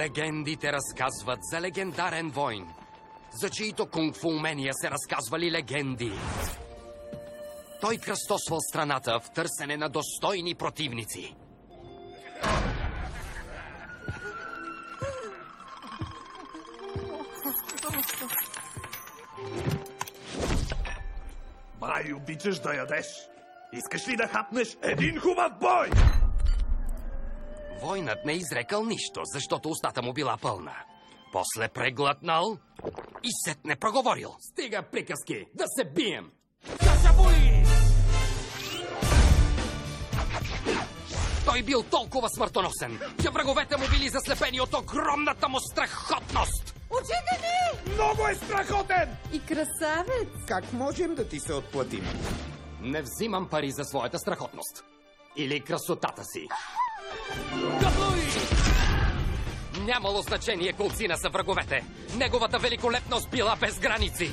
Легендите разказват за легендарен войн, за чието кунг-фу умения се разказвали легенди. Той кръстосвал страната в търсене на достойни противници. Май обичаш да ядеш. Искаш ли да хапнеш един хубав бой? Войнат не изрекал нищо, защото устата му била пълна. После преглътнал и сетне проговорил. Стига приказки, да се бием! Да се бои! Той бил толкова смъртоносен, че враговете му били заслепени от огромната му страхотност. Очите ми! Много е страхотен! И красавец! Как можем да ти се отплатим? Не взимам пари за своята страхотност. Или красотата си. Нямало значение колцина са враговете. Неговата великолепност била без граници.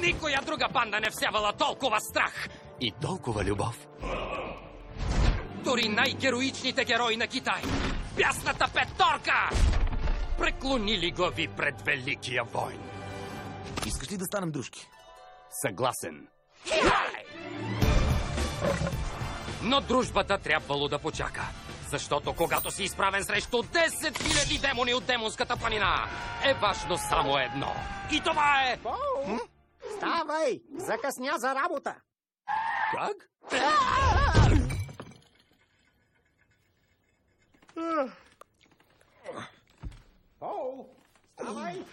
Никоя друга банда не всявала толкова страх и толкова любов. Дори най-героичните герои на Китай, бясната петорка, преклонили глави пред Великия войн. Искаш ли да станем дружки? Съгласен. Но дружбата трябвало да почака. Защото когато си изправен срещу 10 000 демони от демонската планина, е важно само едно. И това е... Ставай! Закъсня за работа! Как? Пол! Ставай!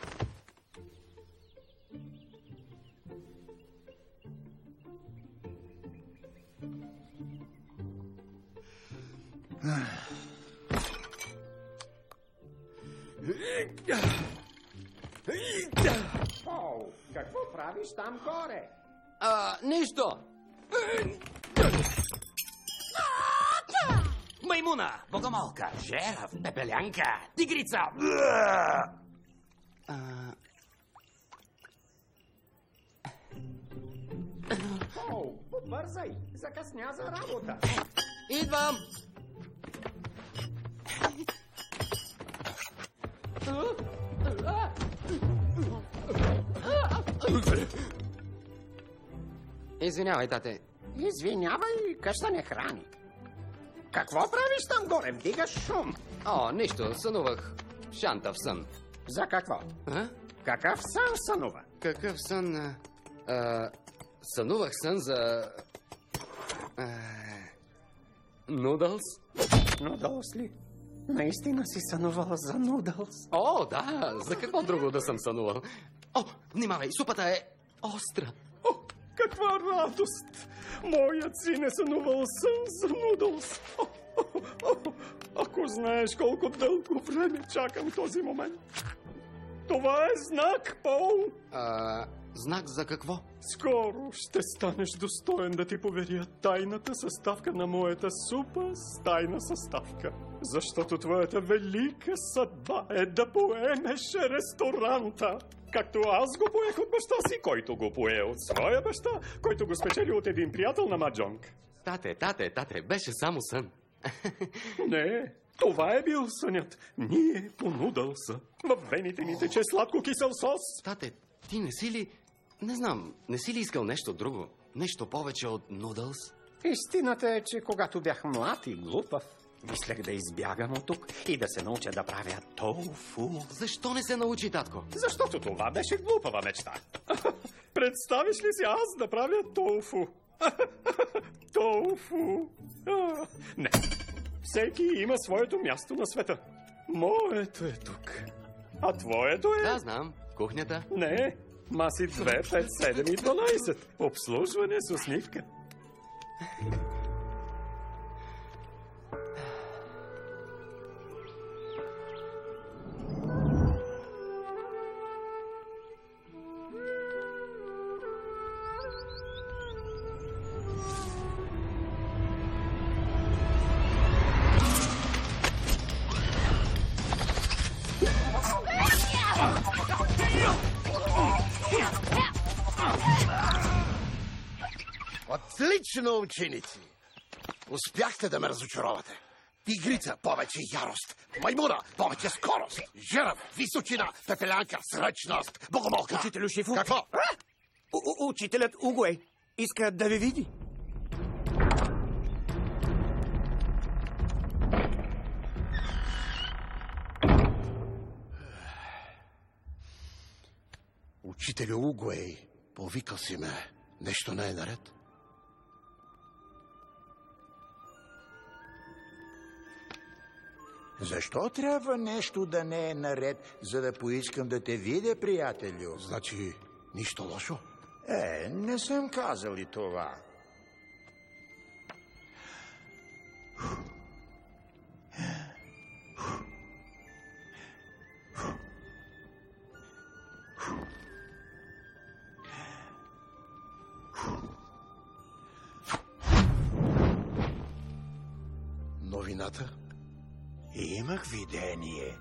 Пол, какво правиш там горе? А, нищо. Маймуна, богомолка, жерав, пепелянка, тигрица. А, побързай! Закъсня за работа! идвам. Извинявай, тате. Извинявай, къща не храни. Какво правиш там горе? Вдигаш шум. О, нищо, сънувах. Шанта в сън. За какво? А? Какъв сън сънува? Какъв сън? а? А, сънувах сън за... А, нудълс? Нудълс ли? Наистина си сънувала за нудълс? О, да, за какво друго да съм сънувал? О, внимавай, супата е остра. О, каква радост! Моят син е сънувал сън за нудълс. О, о, о, ако знаеш колко дълго време чакам този момент. Това е знак, Пол. А, знак за какво? Скоро ще станеш достоен да ти поверя тайната съставка на моята супа с тайна съставка. Защото твоята велика съдба е да поемеш ресторанта. Както аз го поех от баща си, който го пое от своя баща, който го спечели от един приятел на Маджонг. Тате, тате, тате, беше само сън. Не, това е бил сънят. Ние понудал са. В вените ни тече сладко кисел сос. Тате, ти не си ли... Не знам, не си ли искал нещо друго? Нещо повече от нудълс? Истината е, че когато бях млад и глупав, мислех да избягам от тук и да се науча да правя тофу. Защо не се научи, татко? Защото това беше глупава мечта. Представиш ли си аз да правя тофу? тофу. А, Не. Всеки има своето място на света. Моето е тук. А твоето е... Да, знам. Кухнята. Не, маси 2, 5, 7 и 12. Обслужване с усмивка. Отлично, ученици! Успяхте да ме разочаровате. Тигрица – повече ярост. Маймуна – повече скорост. Жирав – височина. Пепелянка – сръчност. Богомолка. Учителю Шифу? Какво? У- учителят Угуей иска да ви види. Учителю Угуей, повикал си ме. Нещо не е наред? Защо трябва нещо да не е наред, за да поискам да те видя, приятелю? Значи, нищо лошо? Е, не съм казал и това. Имах видение.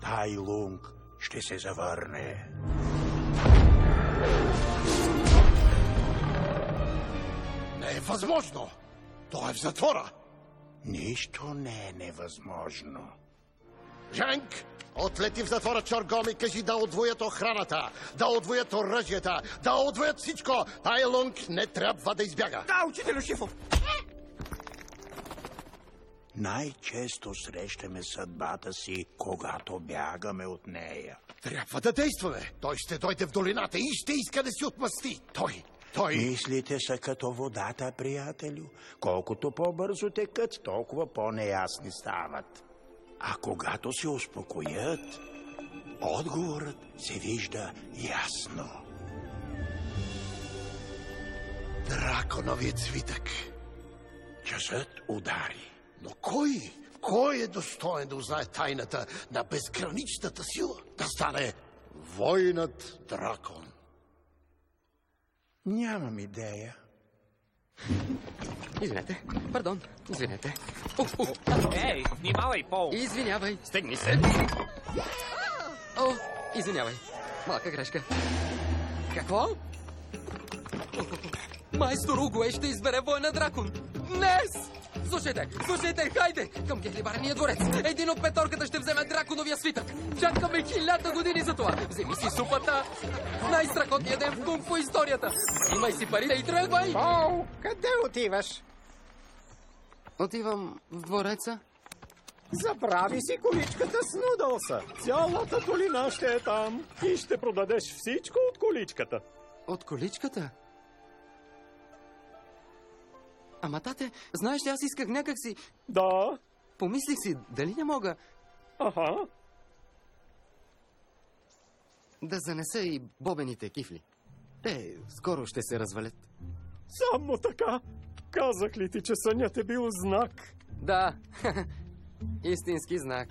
Тай Лунг ще се завърне. Не е възможно! Той е в затвора! Нищо не е невъзможно. Жанк, отлети в затвора Чоргом и кажи да отвоят охраната, да отвоят оръжията, да отвоят всичко. Тайлунг не трябва да избяга. Да, учителю Шифу! Най-често срещаме съдбата си, когато бягаме от нея. Трябва да действаме. Той ще дойде в долината и ще иска да си отмъсти. Той, той... Мислите са като водата, приятелю. Колкото по-бързо текат, толкова по-неясни стават. А когато се успокоят, отговорът се вижда ясно. Драконовият свитък. Часът удари. Но кой, кой е достоен да узнае тайната на безграничната сила? Да стане воинът дракон. Нямам идея. Извинете. Пардон. Извинете. Ей, внимавай, Пол! Извинявай. Стегни се. О, извинявай. Малка грешка. Какво? Майстор Угуей ще избере война дракон. Днес! Слушайте, слушайте, хайде! Към Гехлибарния дворец. Един от петорката ще вземе драконовия свитък. Чакаме хиляда години за това. Вземи си супата. Най-страхотният ден в кунг по историята. Имай си парите и тръгвай! О, къде отиваш? Отивам в двореца. Забрави си количката с нудълса. Цялата долина ще е там. И ще продадеш всичко от количката. От количката? Ама, тате, знаеш ли, аз исках някак си... Да, Помислих си, дали не мога аха. да занеса и бобените кифли. Те скоро ще се развалят. Само така. Казах ли ти, че сънят е бил знак? Да, истински знак.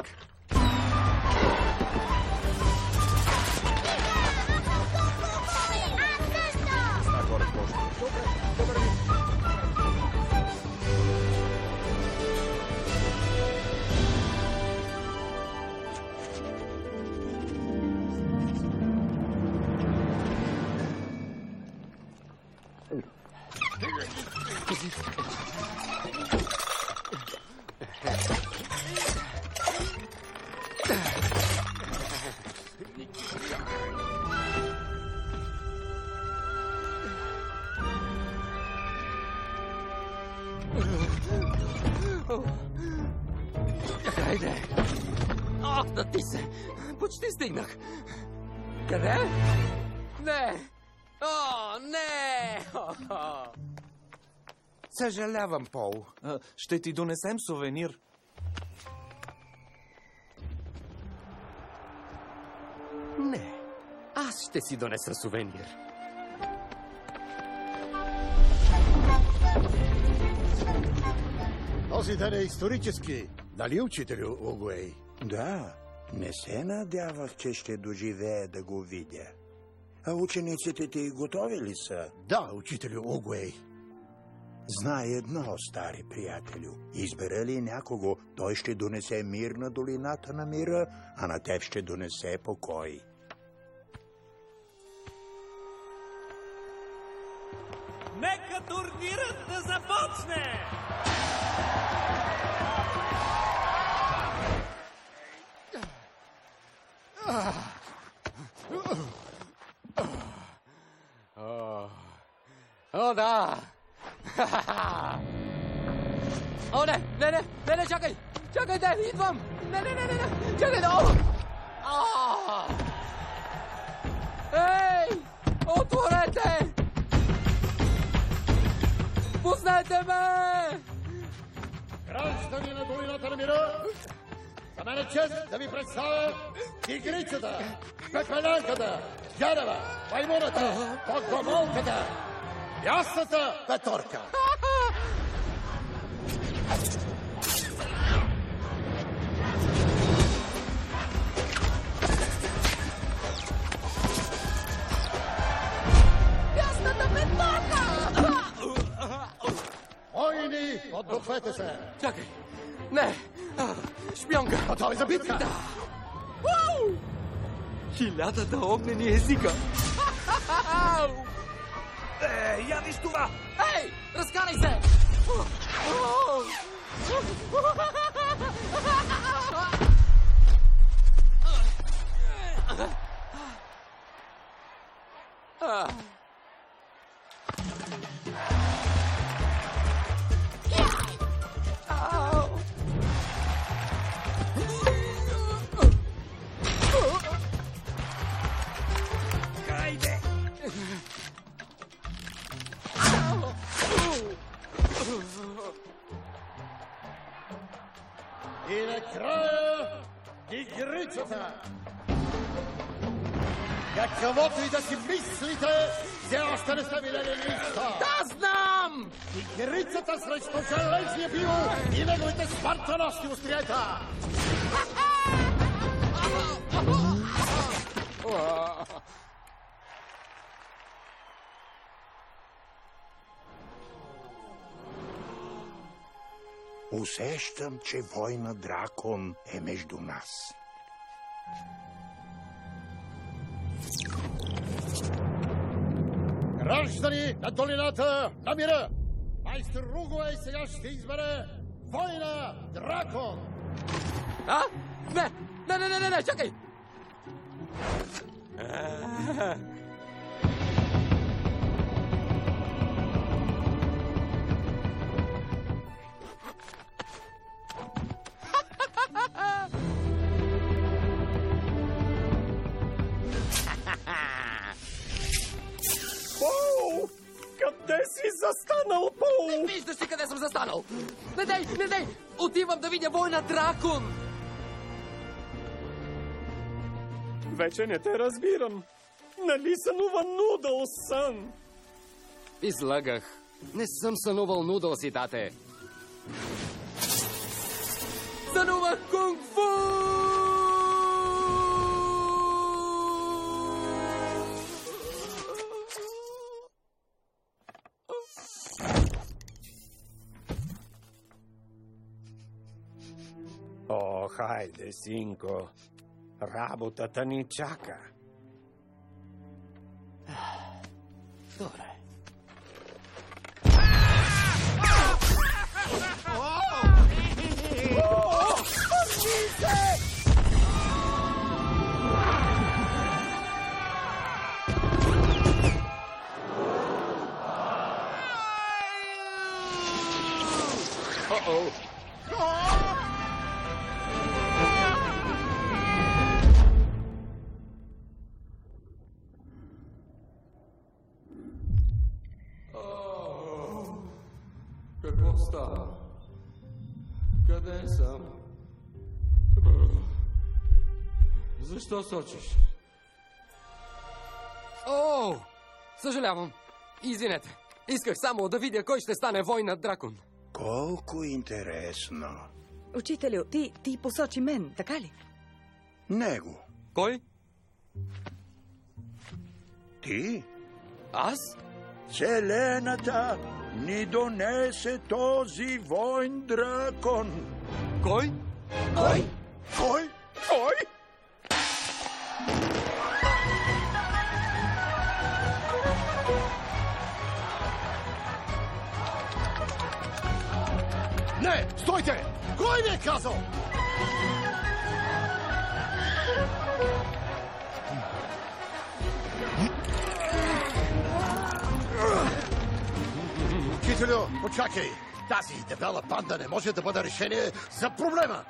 Съжалявам, Пол. А, Ще ти донесем сувенир. Не, аз ще си донеса сувенир. Този ден е исторически. Нали, учителю Угуей? Да, не се надявах, че ще доживея да го видя. А учениците ти готови ли са? Да, учителю Угуей. Знай едно, стари приятелю. Избера ли някого, той ще донесе мир на долината на мира, а на теб ще донесе покой. Нека турнирът да започне! О, да! О, не, не, не, не, не, чакай! Чакайте, идвам! Не, не, не, не, не, чакайте! О! А! Ей! Отворете! Пуснете ме! Граждани на долината на мира, за мен е чест да ви представя тигрицата, пепелянката, дядева, маймуната, богомолката, ясната петорка. Бясната петнака! Войни, подгответе се! Чакай! Не! Шпионка! Готови за битка? Уау! Хилядата огнени езика! Е, я виж това! Ей! Разкарай се! Хайде! Усещам, че война дракон е между нас. Граждани на долината на мира! Майстор Ругуей сега ще избере война дракон. А? Не! Не, не, не, не, не, чакай! Пол! Къде си застанал, Пол? Виждаш ли къде съм застанал? Не дай, не дай! Отивам да видя война дракон! Вече не те разбирам. Нали сънува нудъл сън? Излагах. Не съм сънувал нудъл си, тате. Сънувах кунг-фу! О, хайде, синко. Работата ни чака. Добре. Uh-oh. Защо сочиш? О, съжалявам. Извинете. Исках само да видя кой ще стане война дракон. Колко интересно. Учителю, ти, ти посочи мен, така ли? Него. Кой? Ти? Аз? Вселената ни донесе този войн дракон. Кой? Кой? Кой? Кой? Не, стойте! Кой ви е казал? Учителю, почакай! Тази дебела банда не може да бъде решение за проблема.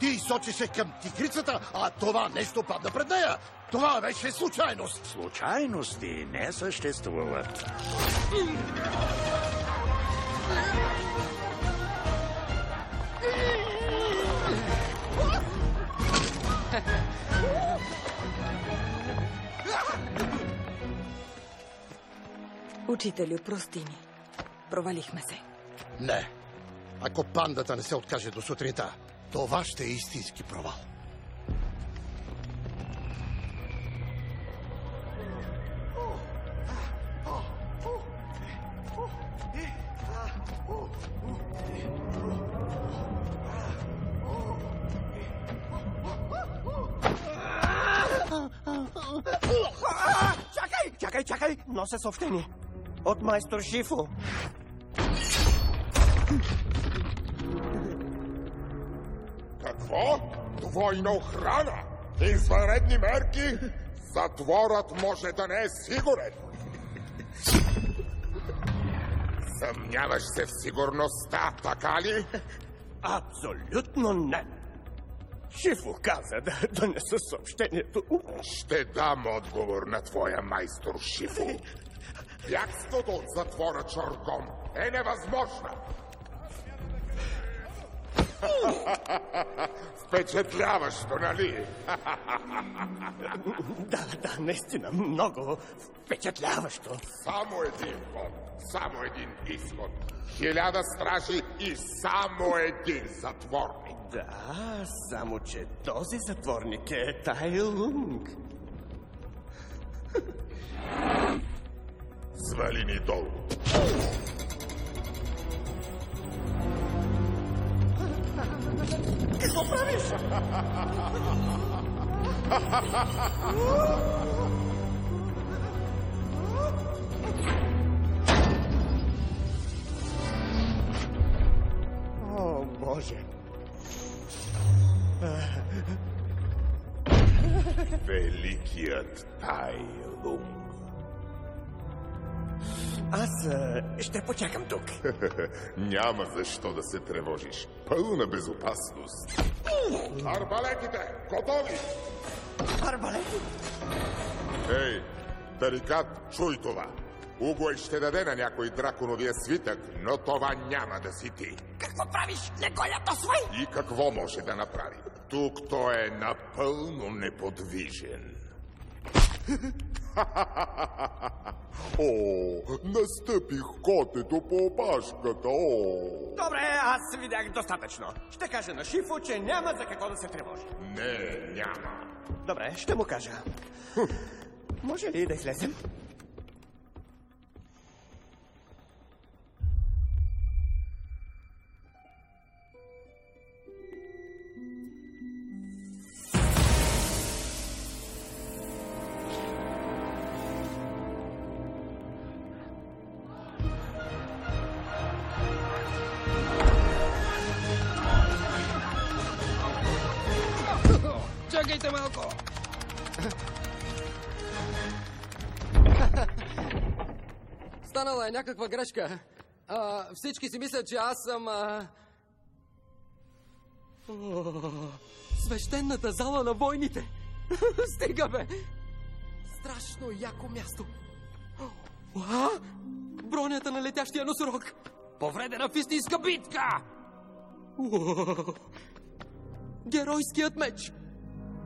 Ти сочеше към тигрицата, а това нещо падна пред нея. Това беше случайност. Случайности не съществуват. Учителю, прости ни. Провалихме се. Не. Ако пандата не се откаже до сутринта, това ще е истински провал. Чакай, чакай, чакай! Нося съобщение. От майстор Шифо. Какво? Двойна охрана? Извънредни мерки? Затворът може да не е сигурен. Съмняваш се в сигурността, така ли? Абсолютно не. Шифо каза да донеса съобщението. Ще дам отговор на твоя майстор Шифо. Бягството от затвора Чоргон е невъзможно. Впечатляващо, нали? Да, да, наистина, много впечатляващо. Само един ход, само един изход. Хиляда стражи и само един затворник. Да, само че този затворник е Тайлунг. Свали ни долу. Какво правиш? О, Боже! Великият Тайлунг. Аз а, ще почакам тук. Няма защо да се тревожиш. Пълна безопасност. Арбалетите, готови! Арбалети? Ей, Тарикат, чуй това. Угой ще даде на някой драконовия свитък, но това няма да си ти. Какво правиш? Не го ядосвай! И какво може да направи? Тук той е напълно неподвижен. О, настъпих котето по опашката, о! Добре, аз видях достатъчно. Ще кажа на Шифо, че няма за какво да се тревожи. Не, няма. Добре, ще му кажа. Може ли да излезем? Малко! Станала е някаква грешка. А, всички си мислят, че аз съм... А... О, свещената зала на войните! Стига, бе! Страшно яко място. А? Бронята на летящия носорог! Повредена в истинска битка! Геройският меч!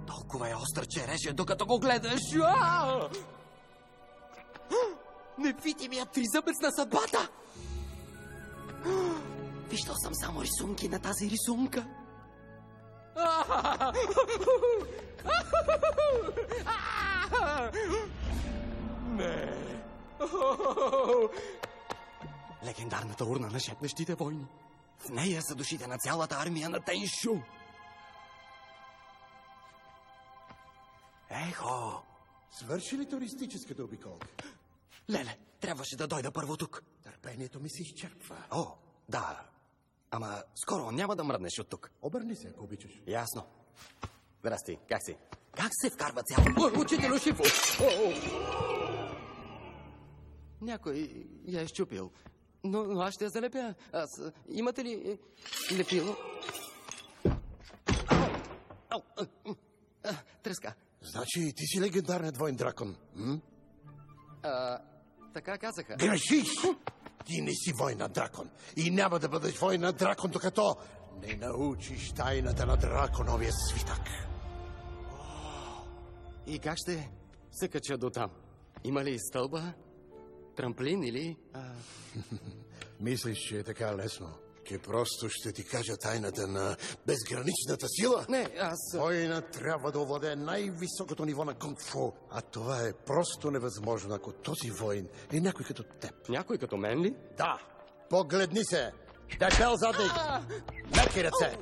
Толкова е остър, че реже, докато го гледаш. А! Невидимият тризъбец на съдбата! Виждал съм само рисунки на тази рисунка. Не. Легендарната урна на шепнещите войни. В нея са душите на цялата армия на Теншу. Ехо! Свърши ли туристическата обиколка? Леле, трябваше да дойда първо тук. Търпението ми се изчерпва. О, да. Ама скоро няма да мръднеш от тук. Обърни се, ако обичаш. Ясно. Здрасти, как си? Как се вкарва цяло? О, учителю Шифо! О, о. Някой я е щупил. Но, но аз ще я залепя. Аз... Имате ли е, лепило? Ау! Треска. Значи ти си легендарният воин дракон. М? А, така казаха. Грешиш! Ти не си войн на дракон. И няма да бъдеш войн на дракон, докато не научиш тайната на драконовия свитък. И как ще се кача до там? Има ли стълба? Трамплин или... А... Мислиш, че е така лесно? Че просто ще ти кажа тайната на безграничната сила? Не, аз... Война трябва да овладее най-високото ниво на кунг-фу. А това е просто невъзможно, ако този воин е някой като теб. Някой като мен ли? Да! Погледни се! Дебел задник! Меки ръце!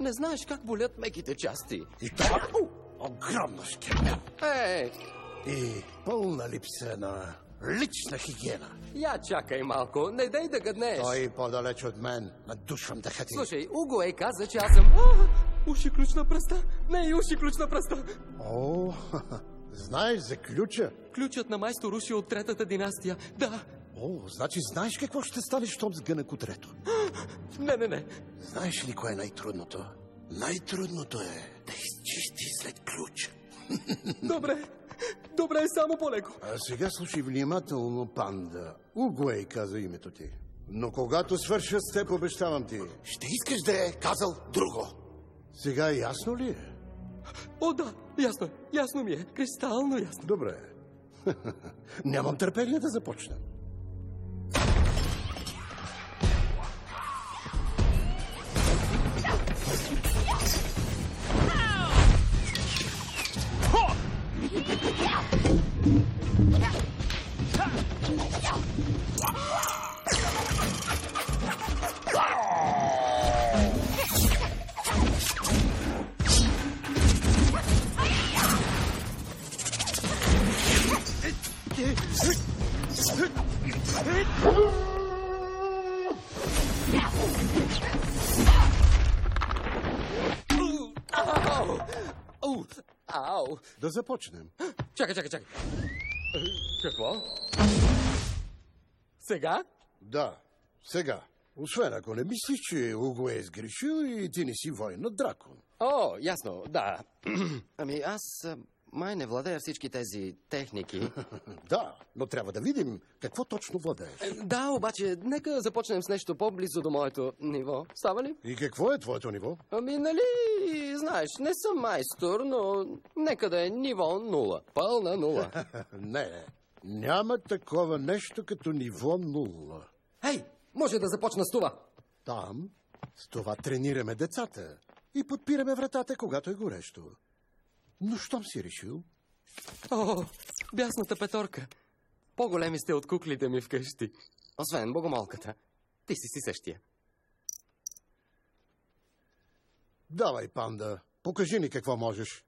Не знаеш как болят меките части. И това огромно шкемел. Е, И пълна липса на лична хигиена. я чакай малко, не дай да гъднеш. Той по-далеч от мен. Надушвам дъха ти. Слушай, Уго е каза, че аз съм... А, уши ключ на пръста. Не, уши ключ на пръста. О, знаеш за ключа? Ключът на майстор Уши от третата династия. Да. О, значи знаеш какво ще стане, щом сгъне кутрето. Не, не, не. Знаеш ли кое е най-трудното? Най-трудното е да изчисти след ключ. Добре. Добре, само по-леко. А сега слушай внимателно, панда. Угуей каза името ти. Но когато свърша с теб, обещавам ти, ще искаш да е казал друго. Сега ясно ли е? О, да, ясно е. Ясно ми е. Кристално ясно. Добре. Нямам търпение да започнем. Ау! Ау! Чакай, чакай, чакай. Какво? Сега? Да, сега. Освен ако не мислиш, че Уго е сгрешил и ти не си воин на дракон. О, ясно, да. Ами аз май не владея всички тези техники. Да, но трябва да видим какво точно владееш. Да, обаче, нека започнем с нещо по-близо до моето ниво. Става ли? И какво е твоето ниво? Ами, нали, знаеш, не съм майстор, но нека да е ниво нула. Пълна нула. не, няма такова нещо като ниво нула. Ей, може да започна с това. Там с това тренираме децата и подпираме вратата, когато е горещо. Но щом си решил? О, бясната петорка. По-големи сте от куклите ми вкъщи. Освен богомолката. Ти си си същия. Давай, панда, покажи ни какво можеш.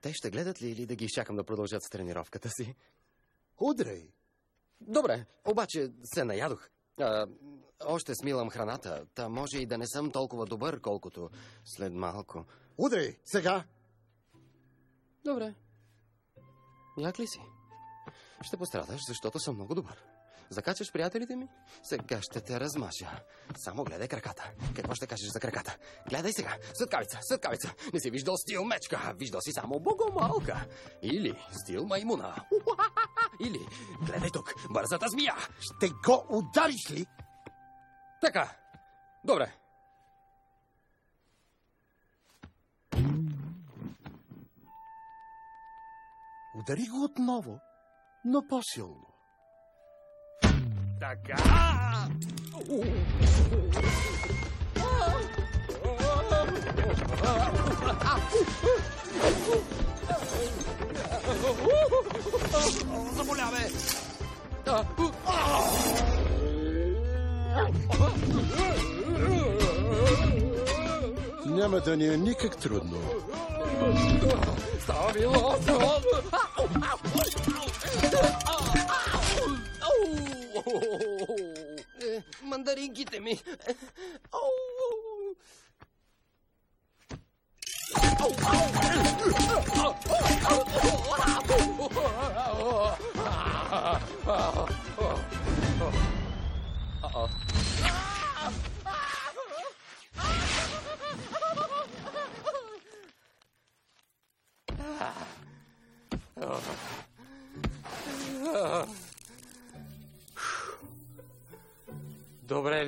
Те ще гледат ли или да ги изчакам да продължат с тренировката си? Удрей. Добре, обаче се наядох. А, още смилам храната, та може и да не съм толкова добър, колкото след малко. Удрей, сега. Добре. Як ли си? Ще пострадаш, защото съм много добър. Закачаш приятелите ми? Сега ще те размаша. Само гледай краката. Какво ще кажеш за краката? Гледай сега. Светкавица, светкавица. Не си виждал стил мечка. Виждал си само богомалка. Или стил маймуна. Или, гледай тук, бързата змия. Ще го удариш ли? Така. Добре. Удари го отново, но по-силно. Така. Заболяве! Няма да ни е никак трудно. Става било! Е, Мандаринките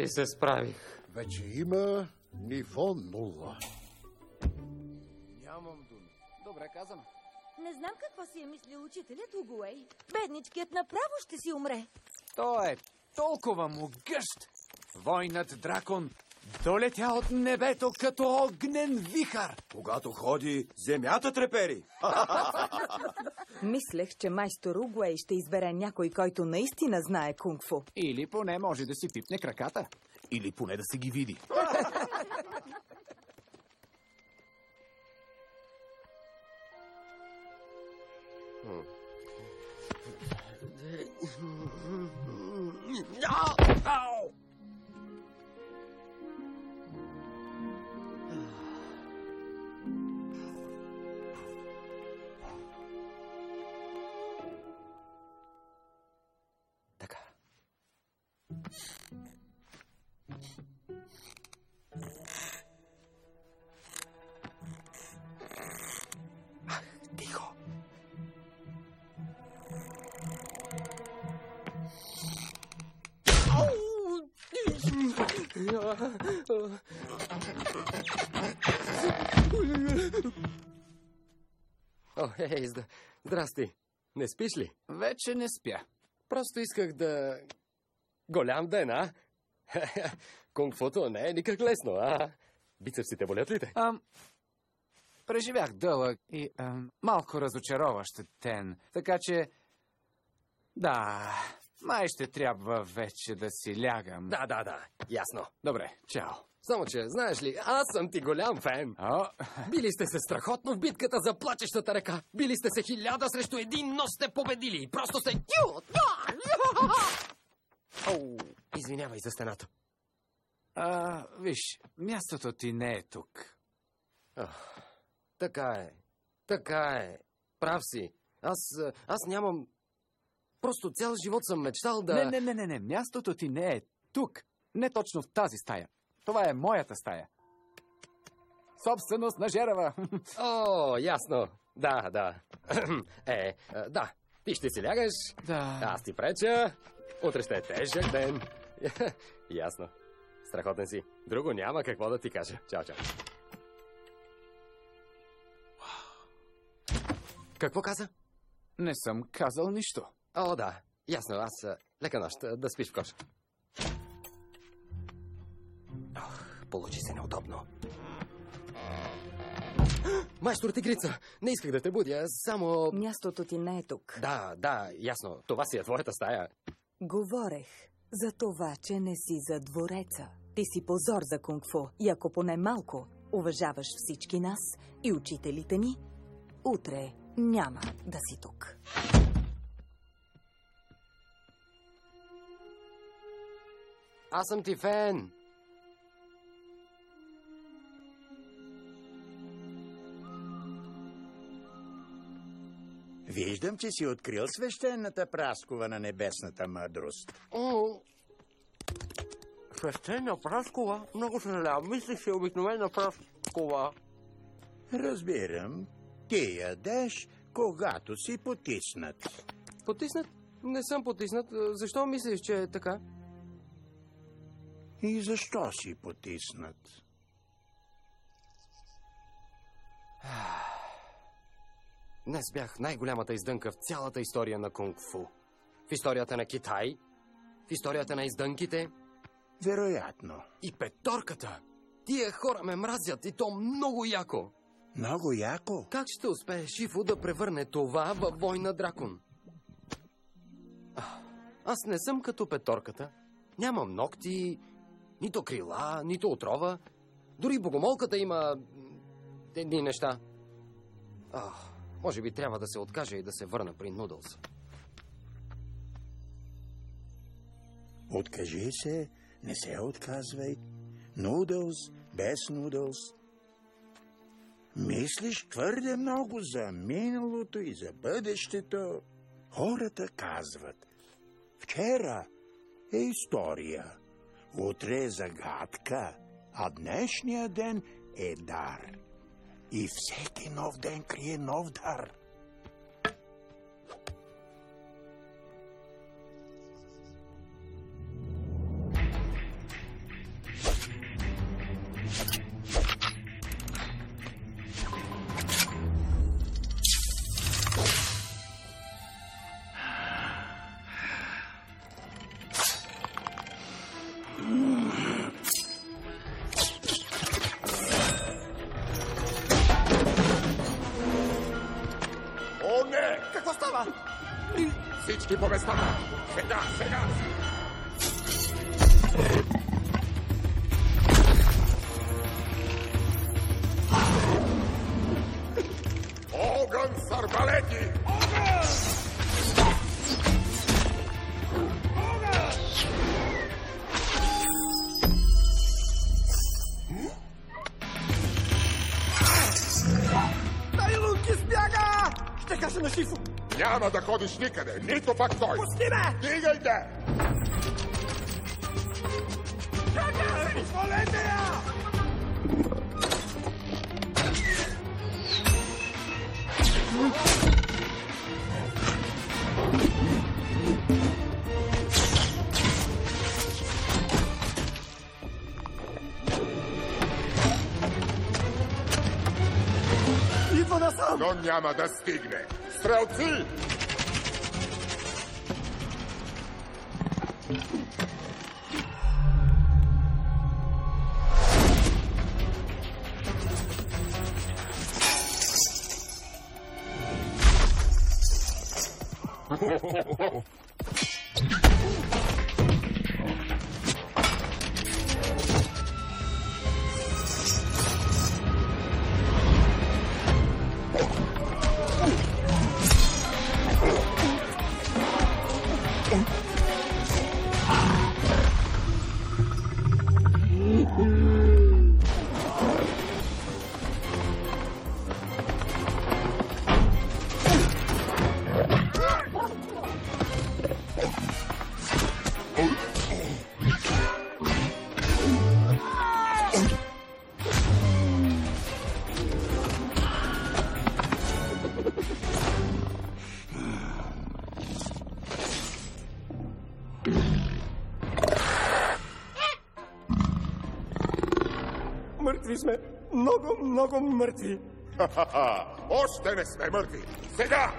ли се справих? Вече има ниво нула. Нямам думи. Добре казано. Не знам какво си е мислил учителят Угуей. Бедничкият направо ще си умре. Той е толкова могъщ. Войнат дракон долетя от небето като огнен вихър. Когато ходи, земята трепери. Мислех, че майстор Угуей ще избере някой, който наистина знае кунг-фу. Или поне може да си пипне краката. Или поне да се ги види. Така. О, ей, здрасти. Не спиш ли? Вече не спя. Просто исках да... Голям ден, а? Кунг-футо не е никак лесно, а? Бицепсите болят ли те? Ам, преживях дълъг и ам, малко разочароващ ден, така че... Да, май ще трябва вече да си лягам. Да, да, да, ясно. Добре, чао. Само, че, знаеш ли, аз съм ти голям фен. О, Били сте се страхотно в битката за плачещата река. Били сте се хиляда срещу един, но сте победили. Просто сте... Оу, извинявай за стената. а, виж, мястото ти не е тук. Ах, така е. Така е. Прав си. Аз, аз нямам... Просто цял живот съм мечтал да... Не, не, не, не, не, мястото ти не е тук. Не точно в тази стая. Това е моята стая. Собственост на Жерава. О, ясно. Да, да. е, а, да. Ти ще си лягаш. Да. Аз ти преча. Утре ще е тежък ден. ясно. Страхотен си. Друго няма какво да ти кажа. Чао, чао. Какво каза? Не съм казал нищо. О, да. Ясно, аз лека нощ, да спиш в кош. Ох, получи се неудобно. Майстор Тигрица, не исках да те будя, само... Мястото ти не е тук. Да, да, ясно. Това си е твоята стая. Говорех за това, че не си за двореца. Ти си позор за кунг-фу и ако поне малко уважаваш всички нас и учителите ни, утре няма да си тук. Аз съм ти фен. Виждам, че си открил свещената праскова на небесната мъдрост. О, свещена праскова? Много съжалявам. Мислих си обикновена праскова. Разбирам. Ти ядеш, когато си потиснат. Потиснат? Не съм потиснат. Защо мислиш, че е така? И защо си потиснат? Днес бях най-голямата издънка в цялата история на кунг-фу. В историята на Китай, в историята на издънките. Вероятно. И петорката. Тия хора ме мразят и то много яко. Много яко? Как ще успее Шифо да превърне това във война дракон? Аз не съм като петорката. Нямам ногти, нито крила, нито отрова. Дори богомолката има едни неща. А, може би трябва да се откажа и да се върна при Нудълс. Откажи се, не се отказвай. Нудълс, без нудълс. Мислиш твърде много за миналото и за бъдещето. Хората казват, вчера е история, утре е загадка, а днешния ден е дар. И всеки нов ден крие нов дар. Всички по местата! Сега, сега! Огън с арбалети! Няма да ходиш никъде, нито пак той! Пусти ме! Дигайте! Чакай! Свалете я! Идва насам! Но няма да стигне! Стрелци! Мъртви. Още не сме мъртви! Сега!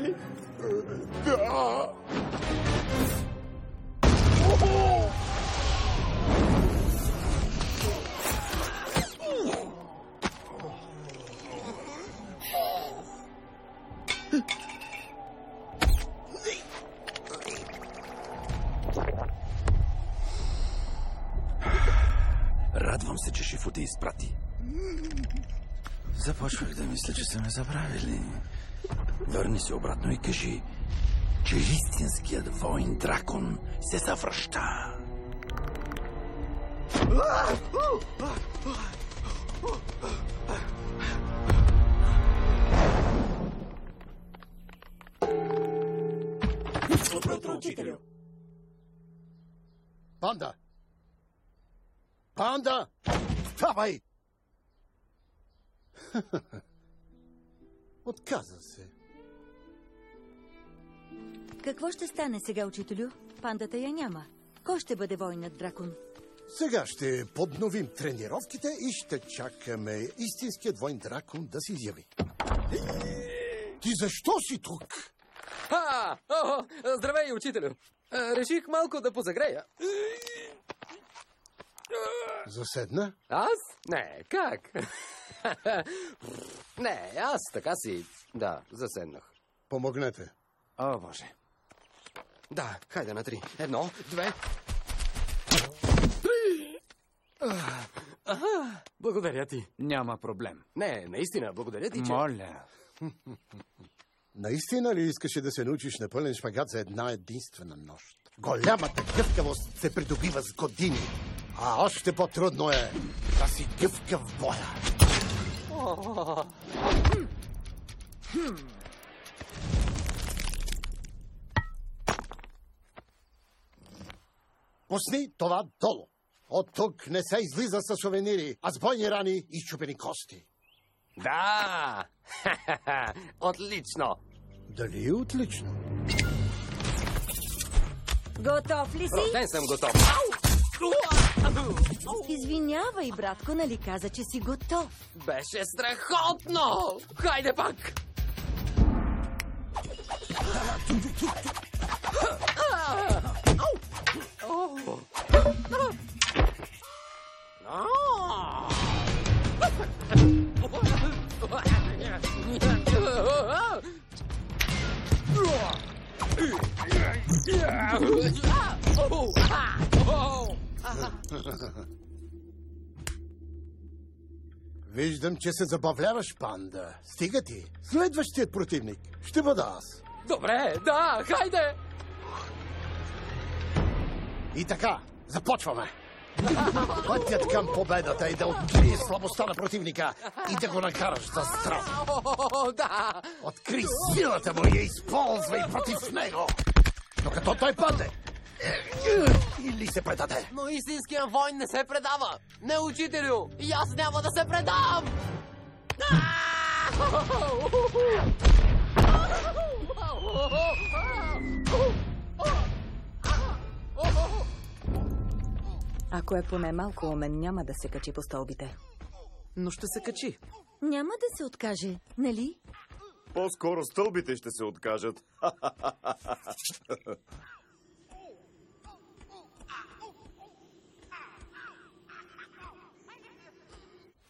Ой, да. Радвам се, че Шифо те изпрати. Започвах да мисля, че са ме забравили. Върни се обратно и кажи, че истинският воин дракон се завръща. Добро утро, учителю. Панда! Панда! Ставай! Отказа се. Какво ще стане сега, учителю? Пандата я няма. Кой ще бъде войнат дракон? Сега ще подновим тренировките и ще чакаме истинският войн дракон да се изяви. Ти защо си тук? А, о, здравей, учителю. Реших малко да позагрея. Заседна? Аз? Не, как? Не, аз така си... Да, заседнах. Помогнете. О, Боже. Да, хайде на три. Едно, две... А, Ага, благодаря ти. Няма проблем. Не, наистина, благодаря ти, че... Моля. Наистина ли искаше да се научиш на пълен шпагат за една единствена нощ? Голямата гъвкавост се придобива с години, а още по-трудно е да си гъвкав в боя. Пусни това долу. От тук не се излиза с сувенири, а с бойни рани и щупени кости. Да! Отлично! Дали е отлично? Готов ли си? Рожден съм готов. Извинявай, братко, нали каза, че си готов? Беше страхотно! Хайде пак! Виждам, че се забавляваш, панда. Стига ти. Следващият противник ще бъда аз. Добре, да, хайде! И така, започваме. Пътят към победата е да откриеш слабостта на противника и да го накараш да страда. Да! Откри силата му и я използвай против него. Докато той падне. Или се предаде. Но истинският войн не се предава! Не, учителю! И аз няма да се предам! Ако е поне малко умен, няма да се качи по стълбите. Но ще се качи. Няма да се откаже, нали? По-скоро стълбите ще се откажат.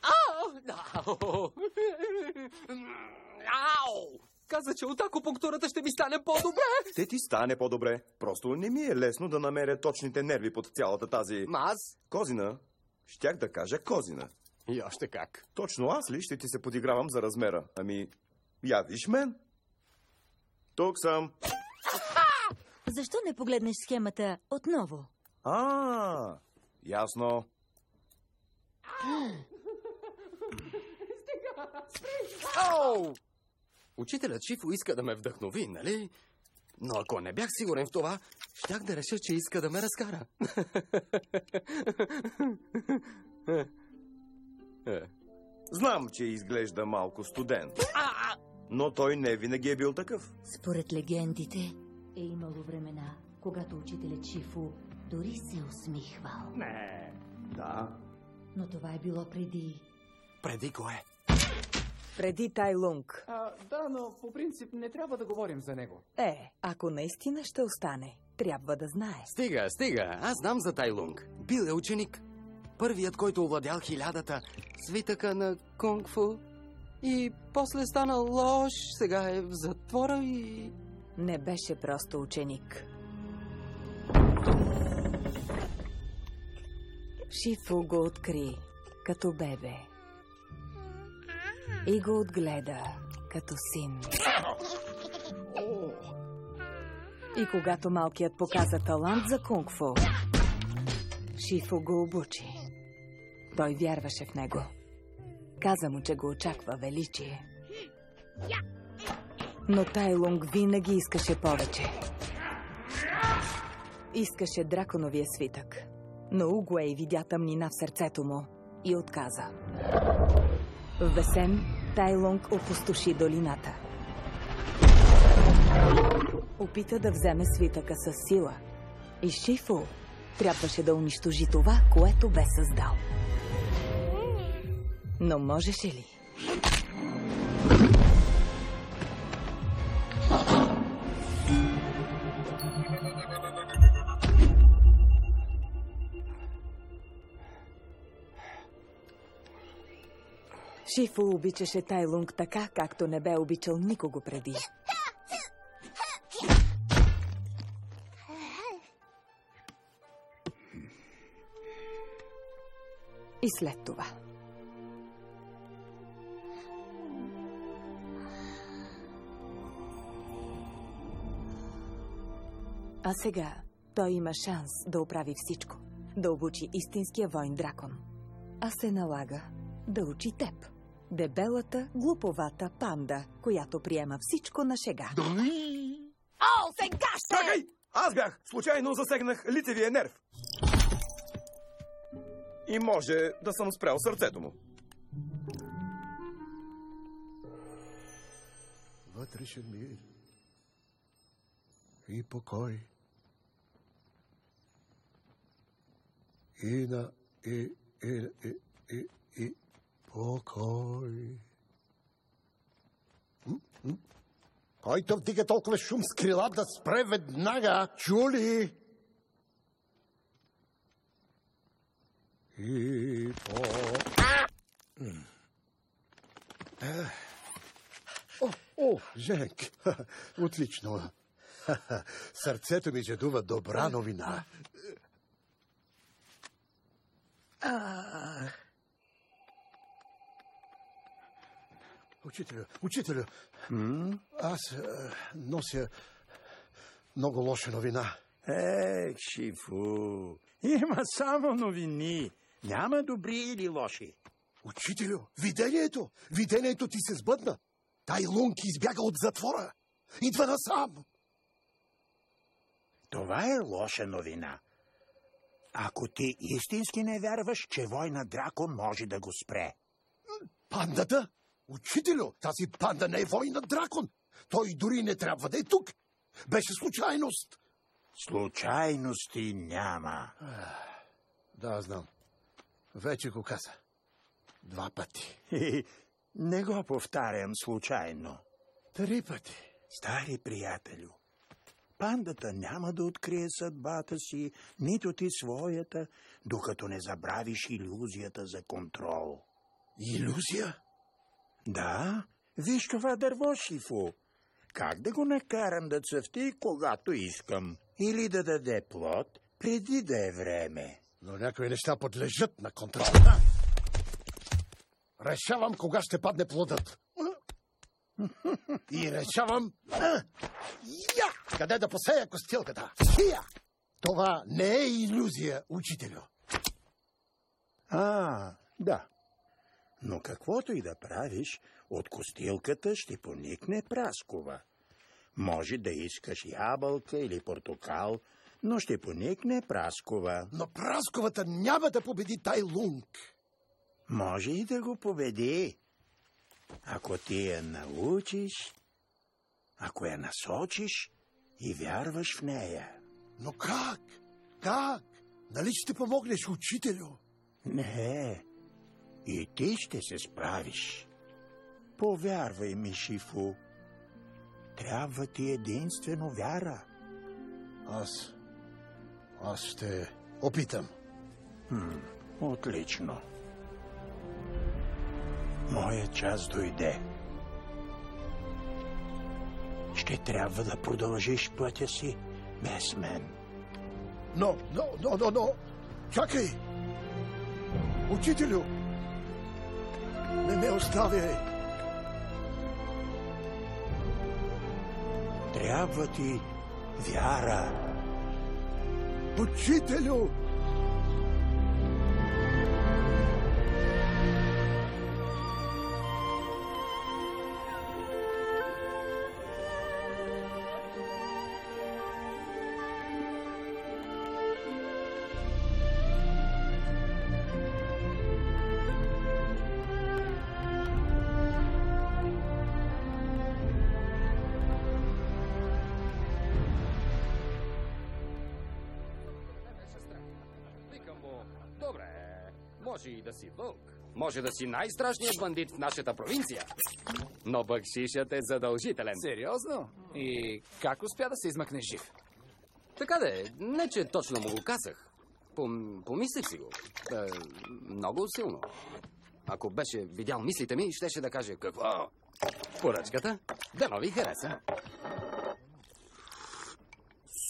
Ау! Ау! Каза, че от акупунктурата ще ми стане по-добре. Ще ти стане по-добре. Просто не ми е лесно да намеря точните нерви под цялата тази... Ма аз? Козина. Щях да кажа козина. И още как. Точно аз ли ще ти се подигравам за размера? Ами, я виж мен. Тук съм. Защо не погледнеш схемата отново? А, ясно. Ау! Учителят Шифо иска да ме вдъхнови, нали? Но ако не бях сигурен в това, щях да реша, че иска да ме разкара. Знам, че изглежда малко студен. Но той не винаги е бил такъв. Според легендите е имало времена, когато учителят Шифо дори се усмихвал. Не. Да. Но това е било преди. Преди кое? Преди Тайлунг. А, да, но по принцип не трябва да говорим за него. Е, ако наистина ще остане, трябва да знае. Стига, стига. Аз знам за Тайлунг. Бил е ученик. Първият, който овладял хилядата, свитъка на кунг-фу. И после станал лош, сега е в затвора и... Не беше просто ученик. Шифу го откри като бебе. И го отгледа като син. И когато малкият показа талант за кунг-фу, Шифо го обучи. Той вярваше в него. Каза му, че го очаква величие. Но Тайлунг винаги искаше повече. Искаше драконовия свитък. Но Угуей видя тъмнина в сърцето му и отказа. Весен Тайлунг опустоши долината. Опита да вземе свитъка с сила. И Шифу трябваше да унищожи това, което бе създал. Но можеше ли? Шифу обичаше Тайлунг така, както не бе обичал никого преди. И след това. А сега той има шанс да оправи всичко. Да обучи истинския войн дракон. А се налага да учи теб. Дебелата, глуповата панда, която приема всичко на шега. О, сега ще! Чакай! Аз бях! Случайно засегнах лицевия нерв. И може да съм спрял сърцето му. Вътрешен мир и покой. И на и, и, и, и, и покой. Който вдига толкова шум с крила да спре веднага, чули? И по... О, о, Женк, отлично. Сърцето ми жадува добра новина. Учителю, учителю, аз е, нося много лоша новина. Ех, Шифу, има само новини. Няма добри или лоши. Учителю, видението, видението ти се сбъдна. Тай Лунг избяга от затвора. Идва насам. Това е лоша новина. Ако ти истински не вярваш, че война дракон може да го спре. Пандата? Учителю, тази панда не е война дракон. Той дори не трябва да е тук. Беше случайност. Случайности няма. Да, знам. Вече го каза. Два пъти. Не го повтарям случайно. Три пъти. Стари приятелю, пандата няма да открие съдбата си, нито ти своята, докато не забравиш иллюзията за контрол. Илюзия? Да, виж това дърво, Шифо. Как да го накарам да цъфти, когато искам? Или да даде плод, преди да е време? Но някои неща подлежат на контрол. Решавам кога ще падне плодът. И решавам... Я! Къде да посея костилката? Хия! Това не е иллюзия, учителю. А, да. Но каквото и да правиш, от костилката ще поникне праскова. Може да искаш ябълка или портокал, но ще поникне праскова. Но прасковата няма да победи Тайлунг. Може и да го победи. Ако ти я научиш, ако я насочиш и вярваш в нея. Но как? Как? Нали ще помогнеш, учителю? Не, и ти ще се справиш. Повярвай ми, Шифу. Трябва ти единствено вяра. Аз... Аз ще опитам. Хм, отлично. Моя час дойде. Ще трябва да продължиш пътя си без мен. Но, но, но, но, но... Чакай! Учителю, Не ме оставяй! Трябва ти вяра. Учителю! Може да си най-страшният бандит в нашата провинция. Но бъкшишът е задължителен. Сериозно? И как успя да се измъкне жив? Така де, не че точно му го казах. Пом, помислих си го. Е, много силно. Ако беше видял мислите ми, щеше да каже какво? Поръчката? Да ви хареса.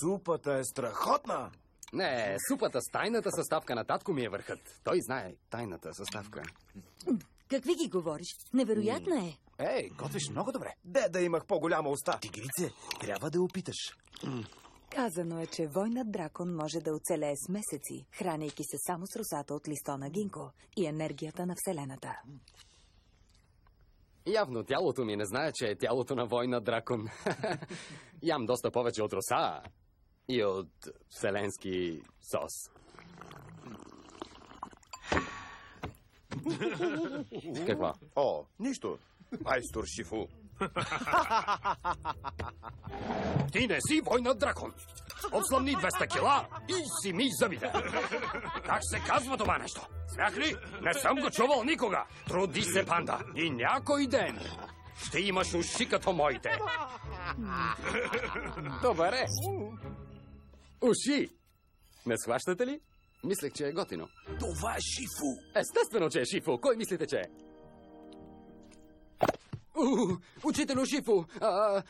Супата е страхотна. Не, супата с тайната съставка на татко ми е върхът. Той знае тайната съставка. Какви ги говориш? Невероятна е. Ей, готвиш много добре. Де да имах по-голяма уста. Тигрице, трябва да опиташ. Казано е, че войнат дракон може да оцелее с месеци, хранейки се само с росата от листона гинко и енергията на Вселената. Явно тялото ми не знае, че е тялото на война дракон. Ям доста повече от роса и от вселенски сос. Какво? О, нищо. Майстор Шифу. Ти не си война дракон. Отслъмни 200 кила и си ми зъбите. Как се казва това нещо? Смях ли? Не съм го чувал никога. Труди се, панда. И някой ден ще имаш уши като моите. Добре. Уши. Не схващате ли? Мислех, че е готино. Това е Шифу. Естествено, че е Шифо. Кой мислите, че е? У, учителю Шифо, а,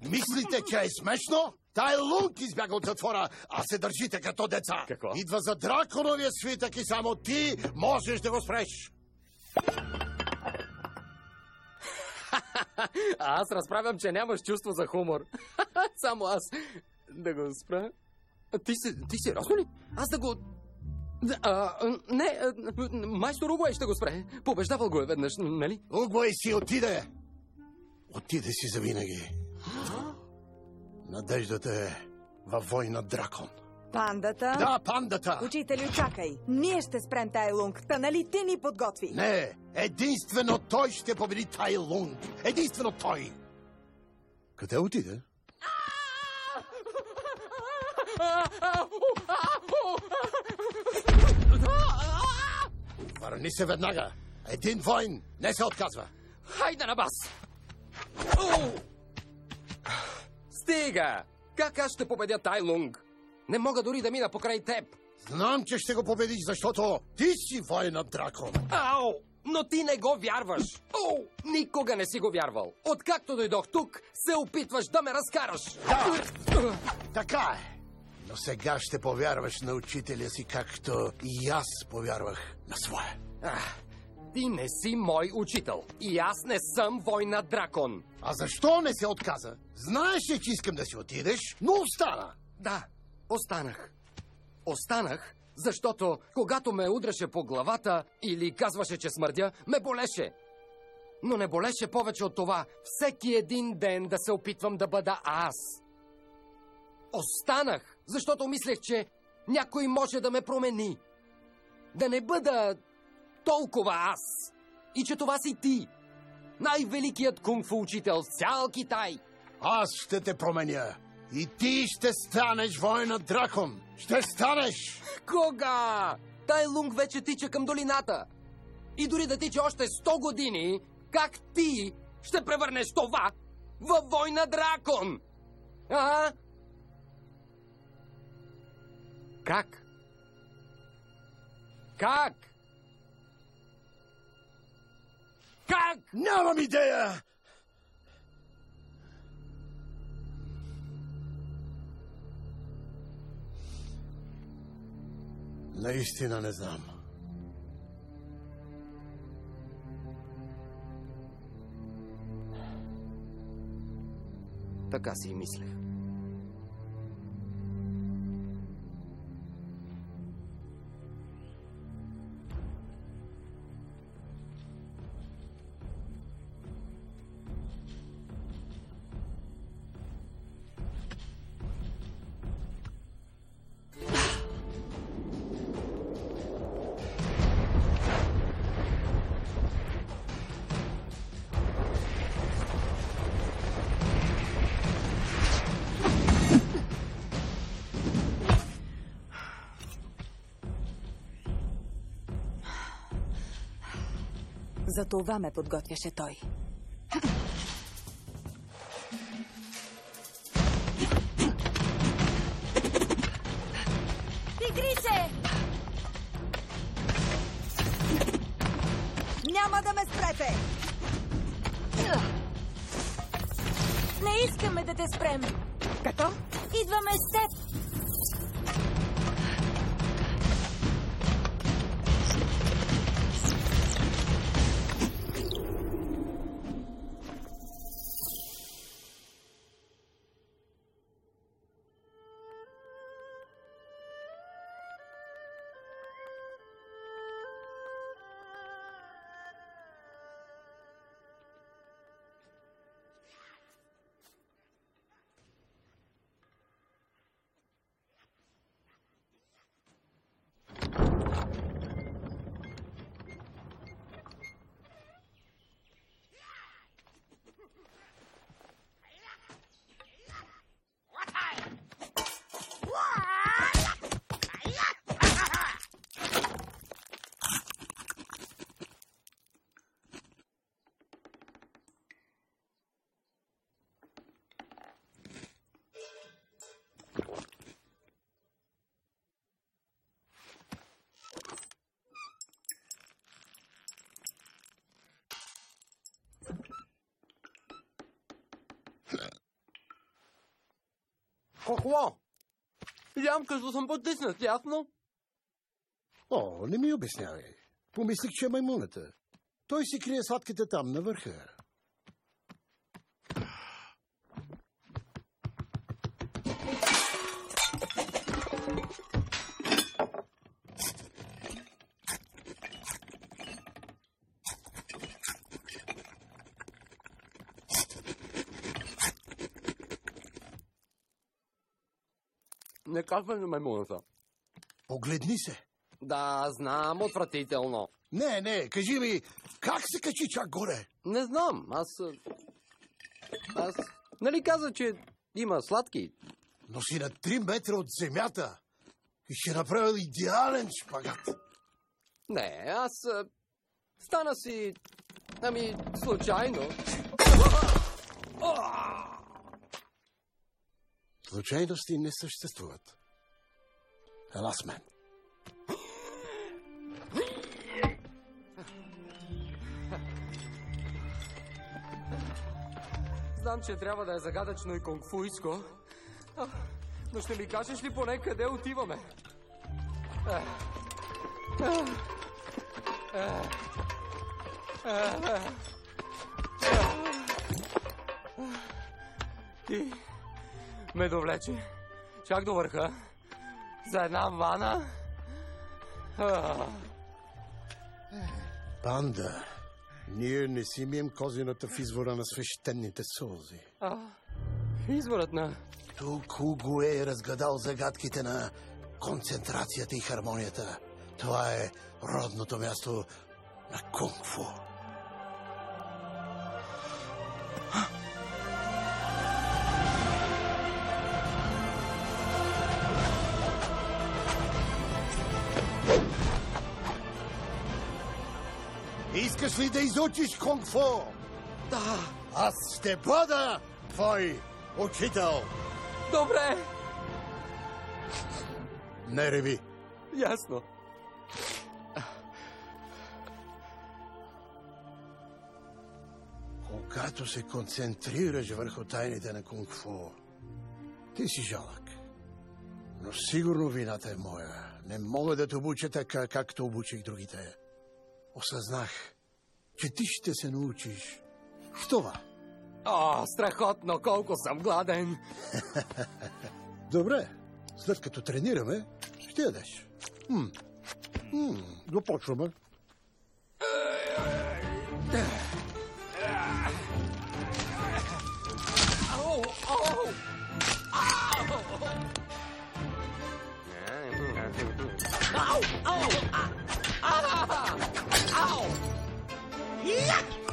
Мислите, че е смешно? Тай лунг избяга от затвора, а се държите като деца. Какво? Идва за драконовия свитък и само ти можеш да го спреш. А аз разправям, че нямаш чувство за хумор. Само аз да го спра. Ти, си, ти сериозно ли? Аз да го... А, не, а, майстор Угуай ще го спре. Побеждавал го е веднъж, нали? Угвай си отиде. Отиде си завинаги. Надеждата е във война дракон. Пандата? Да, пандата! Учителю, чакай! Ние ще спрем тая лунг. Та нали ти ни подготви? Не, единствено той ще победи Тай Лунг. Единствено той. Къде отиде? Върни се веднага. Един войн не се отказва. Хайде на бас! Стига! Как аз ще победя Тайлунг? Не мога дори да мина покрай теб. Знам, че ще го победиш, защото ти си война дракон. Ау! Но ти не го вярваш! О, никога не си го вярвал! Откакто дойдох тук, се опитваш да ме разкараш! Да! Така е. Но сега ще повярваш на учителя си, както и аз повярвах на своя. Ах, ти не си мой учител. И аз не съм война дракон. А защо не се отказа? Знаеше, че искам да си отидеш, но остана. Да, останах. Останах, защото когато ме удреше по главата или казваше, че смърдя, ме болеше. Но не болеше повече от това всеки един ден да се опитвам да бъда аз. Останах, защото мислех, че някой може да ме промени. Да не бъда толкова аз. И че това си ти. Най-великият кунг-фу учител в цял Китай. Аз ще те променя. И ти ще станеш война дракон. Ще станеш! Кога? Тай лунг вече тича към долината. И дори да тича още 100 години, как ти ще превърнеш това във война дракон? А? Как? Как? Как? Нямам идея! Наистина не знам. Така си и мислех. За това ме подготвяше той. Какво? Ямката съм потиснат, ясно? О, не ми обяснявай. Помислих, че е маймуната. Той си крие сладките там, на върха. На маймуната. Погледни се. Да, знам, отвратително. Не, не, кажи ми, как се качи чак горе? Не знам, аз... Аз... Нали каза, че има сладки? Но си на 3 метра от земята и ще направил идеален шпагат. Не, аз... Стана си... Ами, случайно. Случайности не съществуват. Ела с мен. Знам, че трябва да е загадъчно и кунг-фуиско, но ще ми кажеш ли поне къде отиваме? Ти ме довлече чак до върха за една вана. А, Панда, ние не си мием козината в извора на свещените сълзи. а, изворът на... Тук Хуго е разгадал загадките на концентрацията и хармонията. Това е родното място на кунг-фу. Ли да изучиш кунг-фу? Да. Аз ще бъда твой учител. Добре. Не реви. Ясно. Когато се концентрираш върху тайните на кунг-фу, ти си жалък. Но сигурно вината е моя. Не мога да те обуча така, както обучих другите. Осъзнах, че ти ще се научиш в това, О, страхотно, колко съм гладен. Добре, след като тренираме, ще ядеш. Хм. Хм, започваме. Ау, ау! Ау, ау! А!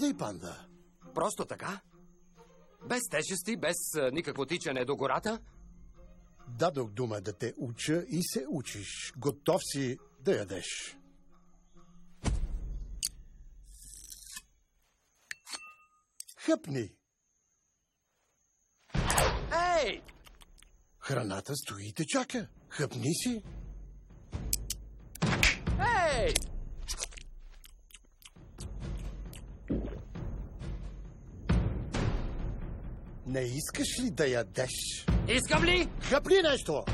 Заповядай, панда. Просто така? Без тежести, без а, никакво тичане до гората? Дадох дума да те уча и се учиш. Готов си да ядеш. Хъпни. Ей! Храната стои и те чака. Хъпни си. Ей! Не искаш ли да ядеш? Искам ли? Хъпни нещо!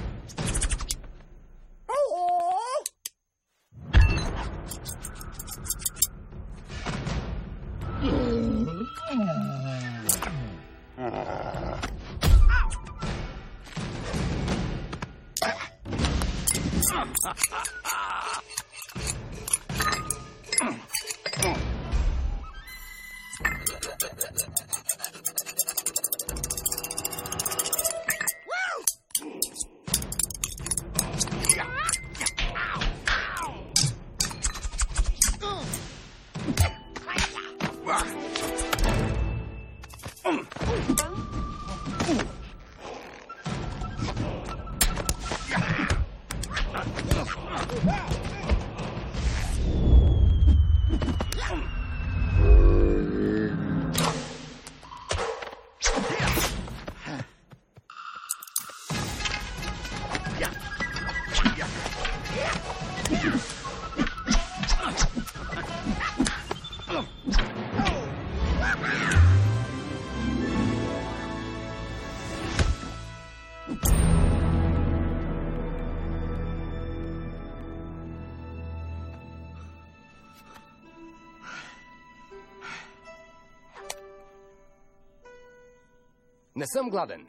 Не съм гладен.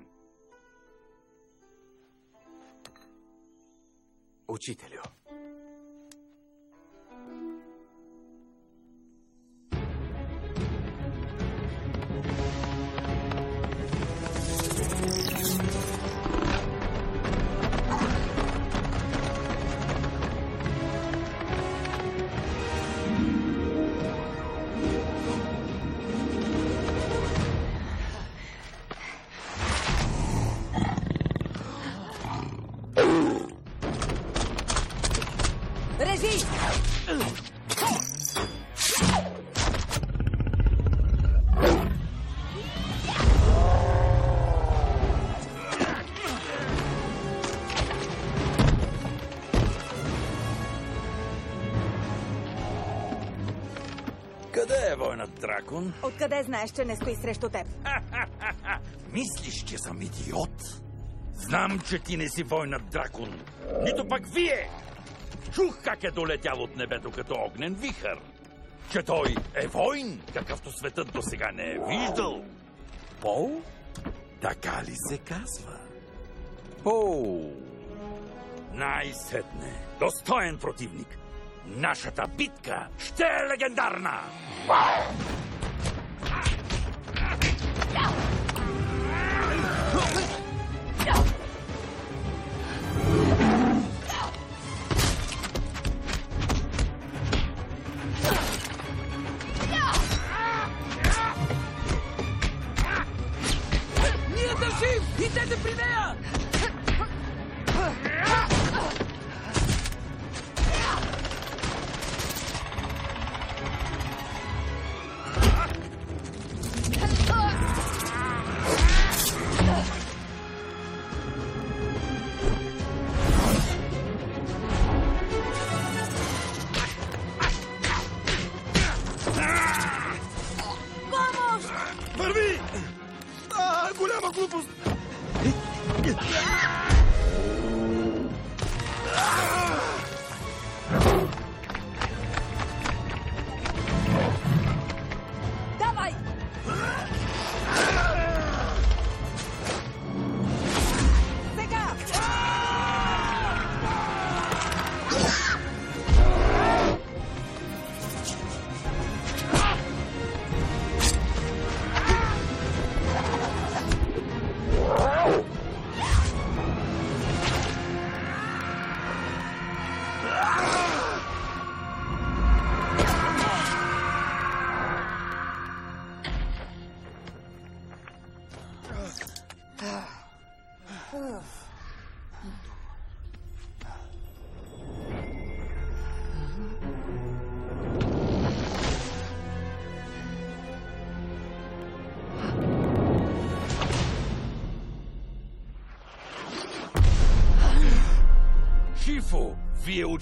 Дракон? Откъде знаеш, че не стои срещу теб? Мислиш, че съм идиот? Знам, че ти не си войнат дракон. Нито пък вие! Чух как е долетял от небето като огнен вихър. Че той е войн, какъвто светът до сега не е виждал. Пол? Така ли се казва? О, най-сетне. Достоен противник. Нашата битка ще е легендарна! глупост!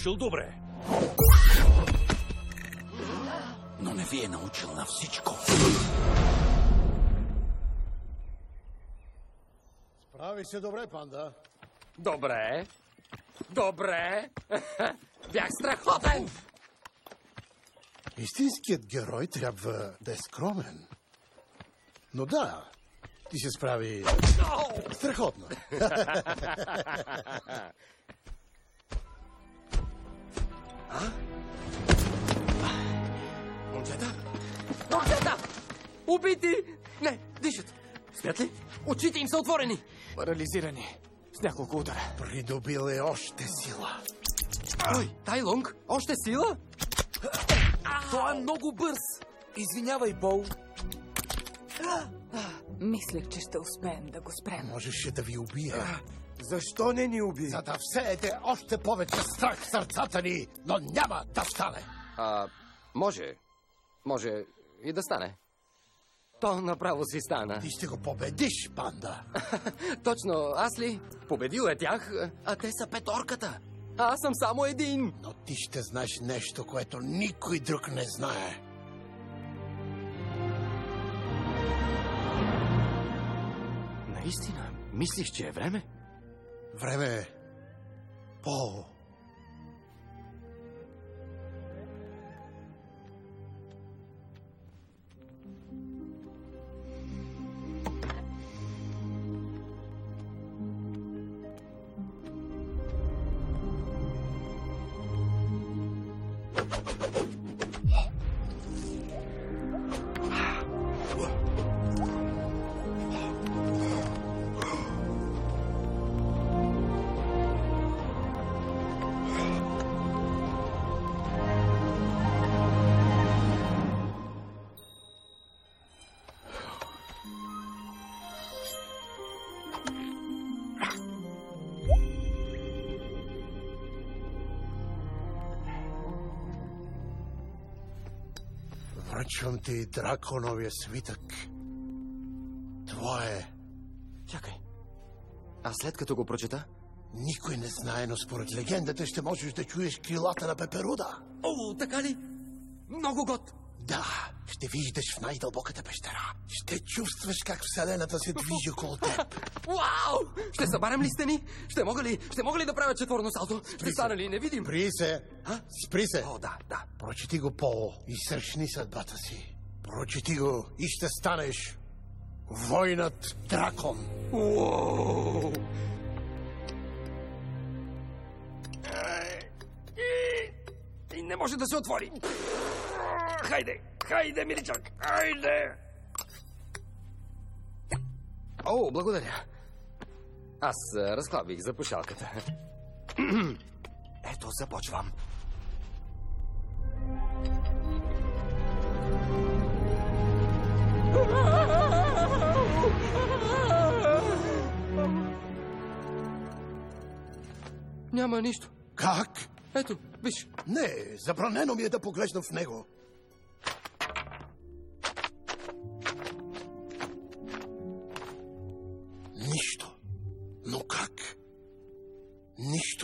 Учил добре. Но не ви е научил на всичко. Прави се добре, панда. Добре. Добре. Бях страхотен. Истинският герой трябва да е скромен. Но да, ти се справи страхотно. Момчета! Момчета! Убити! Не, дишат. Спят ли? Очите им са отворени. Парализирани. С няколко удара. Придобил е още сила. Ой, Тайлонг, още сила? Той е много бърз. Извинявай, Пол. Мислех, че ще успеем да го спрем. Можеше да ви убие. Защо не ни уби? За да всеете още повече страх в сърцата ни, но няма да стане. А, може. Може и да стане. То направо си стана. Ти ще го победиш, панда. Точно, аз ли? Победил е тях, а те са петорката. А аз съм само един. Но ти ще знаеш нещо, което никой друг не знае. Наистина, мислиш, че е време? Време е. Пол. Връчвам ти драконовия свитък. Това е. Чакай. А след като го прочета? Никой не знае, но според легендата ще можеш да чуеш крилата на пеперуда. О, така ли? Много год. Да, ще виждаш в най-дълбоката пещера. Ще чувстваш как Вселената се движи около теб. Вау! Ще събарям ли стени? Ще мога ли, ще мога ли да правя четворно салто? Ще стана ли невидим? Спри се. А? Спри се. О, да, да. Прочети го, Пол, и срещни съдбата си. Прочети го и ще станеш войнат дракон. Уоу! И не може да се отвори. Хайде, хайде, миличък, хайде! О, благодаря. Аз разхлабих запушалката. Ето, започвам. Няма нищо. Как? Ето, виж. Не, забранено ми е да поглеждам в него.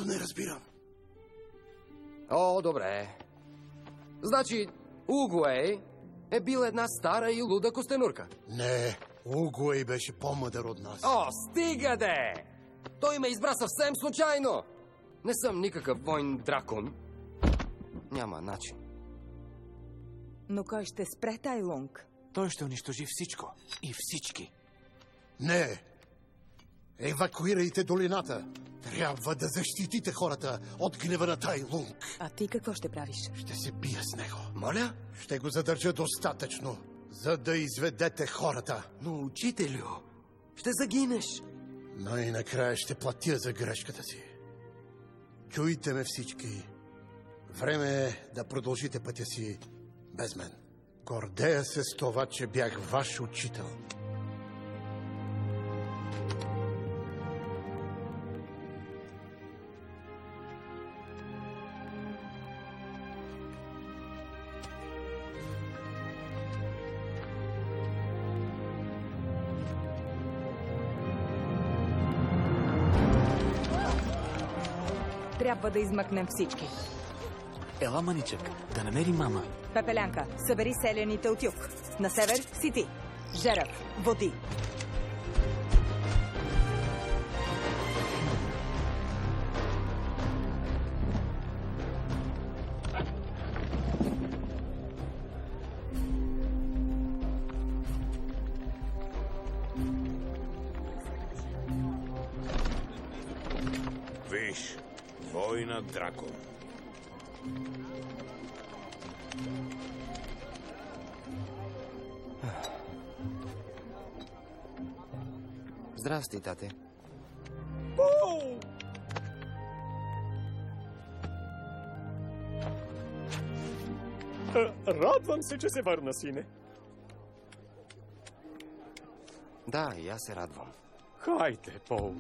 Нищо не разбирам. О, добре. Значи, Угуей е бил една стара и луда костенурка. Не, Угуей беше по-мъдър от нас. О, стига де! Той ме избра съвсем случайно. Не съм никакъв войн дракон. Няма начин. Но кой ще спре Тайлунг? Той ще унищожи всичко. И всички. Не! Евакуирайте долината! Трябва да защитите хората от гнева на Тайлунг. А ти какво ще правиш? Ще се бия с него. Моля? Ще го задържа достатъчно, за да изведете хората. Но, учителю, ще загинеш. Но и накрая ще платя за грешката си. Чуйте ме всички. Време е да продължите пътя си без мен. Гордея се с това, че бях ваш учител. Да измъкнем всички. Ела, маничък, да намери мама. Пепелянка, събери селяните от юг. На север си ти. Жерав, води. Здрасти, тате. Е, Радвам се, че се върна, сине. Да, и аз се радвам. Хайде, Пол.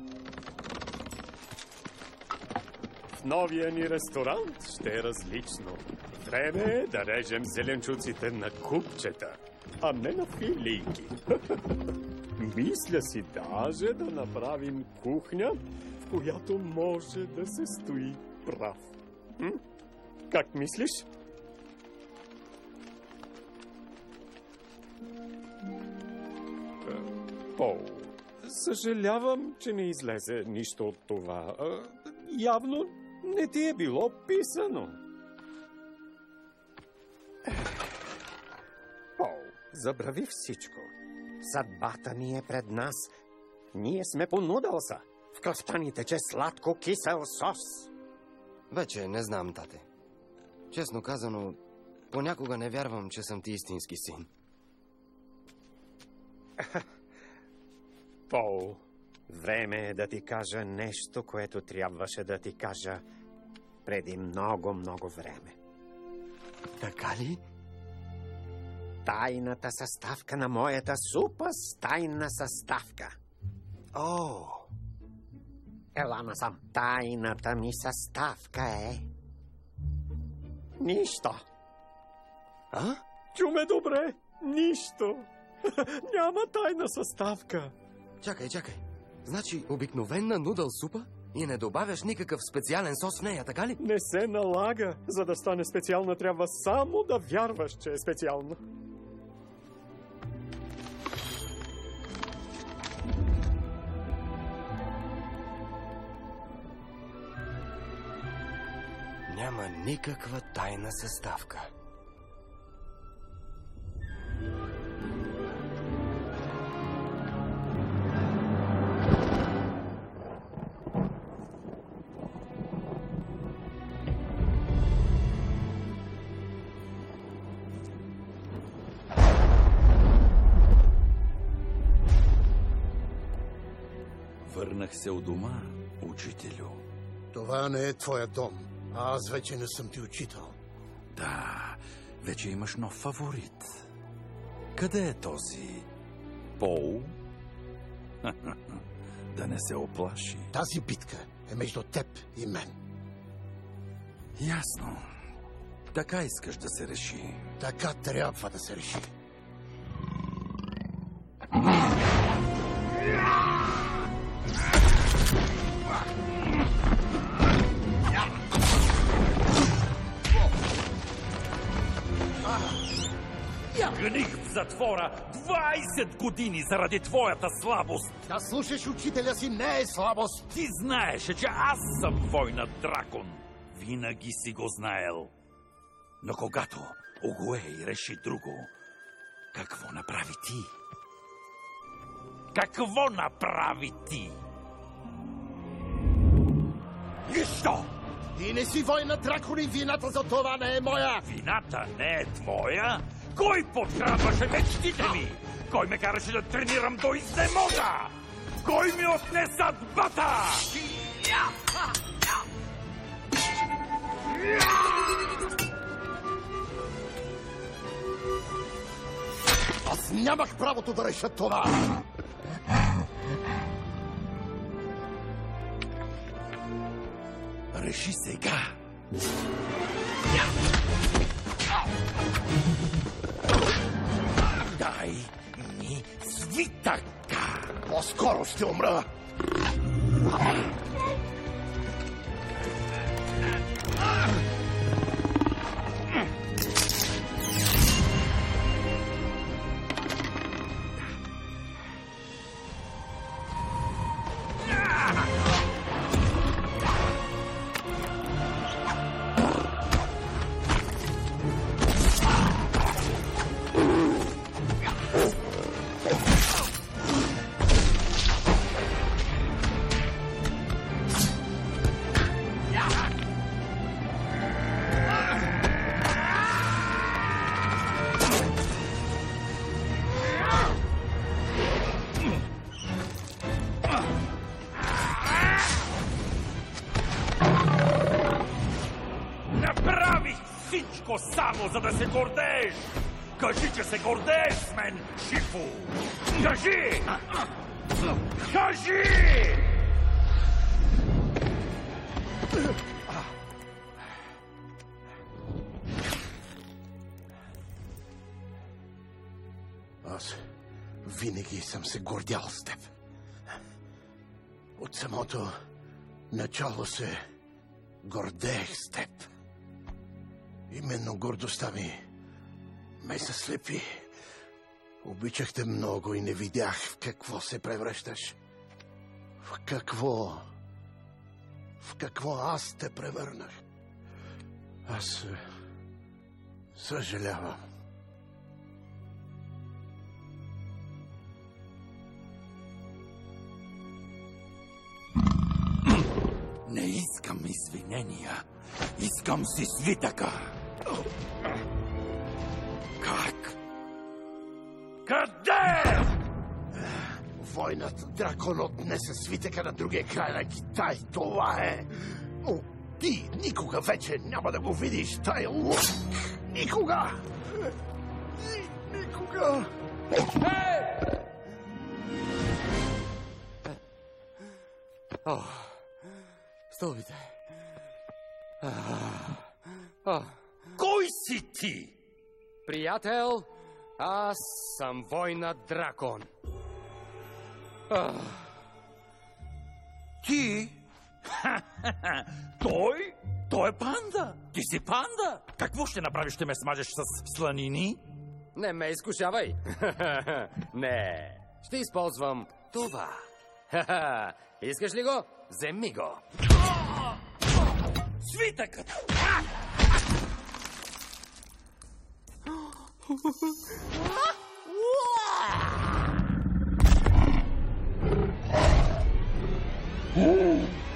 В новия ни ресторант ще е различно. Време е да режем зеленчуците на купчета, а не на филийки. Мисля си даже да направим кухня, в която може да се стои прав. М? Как мислиш? Е, Пол, съжалявам, че не излезе нищо от това. Е, Явно не ти е било писано. Пол, забрави всичко. Съдбата ни е пред нас. Ние сме по нудълса. В кръвта ни тече сладко кисел сос. Вече не знам, тате. Честно казано, понякога не вярвам, че съм ти истински син. Пол, време е да ти кажа нещо, което трябваше да ти кажа преди много, много време. Така ли? Тайната съставка на моята супа с тайна съставка. О! Ела насам. Тайната ми съставка е... Нищо. А? Чуме добре. Нищо. Няма тайна съставка. Чакай, чакай. Значи обикновена нудъл супа и не добавяш никакъв специален сос в нея, така ли? Не се налага. За да стане специална, трябва само да вярваш, че е специална. Няма никаква тайна съставка. Върнах се у дома, учителю. Това не е твоя дом. А аз вече не съм ти учител. Да, вече имаш нов фаворит. Къде е този Пол? да не се оплаши. Тази битка е между теб и мен. Ясно. Така искаш да се реши. Така трябва да се реши. Гних в затвора 20 години заради твоята слабост. Да слушаш учителя си не е слабост. Ти знаеше, че аз съм война дракон. Винаги си го знаел. Но когато Огуей реши друго, какво направи ти? Какво направи ти? Нищо! Ти не си война дракон и вината за това не е моя. Вината не е твоя? Кой подхранваше мечтите ми? Кой ме караше да тренирам до изнемога? Кой ми отне съдбата? Аз нямах правото да реша това. Реши сега. Дай ми свитъка. По-скоро ще умра. Направих само, за да се гордееш! Кажи, че се гордееш с мен, Шифу! Кажи! Кажи! Аз винаги съм се гордял с теб. От самото начало се гордеех с теб. Именно гордостта ми ме заслепи. Обичах те много и не видях в какво се превръщаш. В какво? В какво аз те превърнах? Аз е, съжалявам. Не искам извинения. Искам си свитъка. Как? Къде? Войнат дракон отнесе свитъка на другия край на Китай. Това е... О, ти никога вече няма да го видиш, тай лук. Никога! Ни- Никога! О, столбите. А, а. Кой си ти? Приятел, аз съм война дракон. А, Ти? Той? Той е панда. Ти си панда. Какво ще направиш? Ще ме смажеш с сланини? не ме изкушавай. не, ще използвам това. Искаш ли го? Вземи го. Свитъкът! Този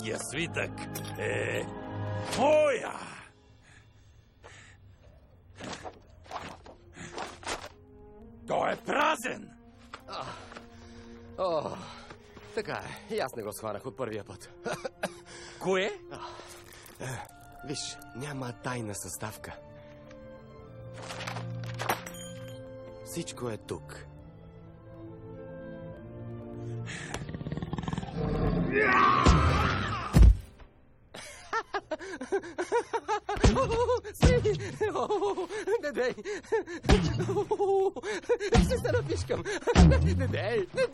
Великия свитък е моя. Той е празен. О, така е. И аз не го схванах от първия път. Кое? Виж, няма тайна съставка. Всичко е тук. Не дей! Ще се напишкам! Не дей! Не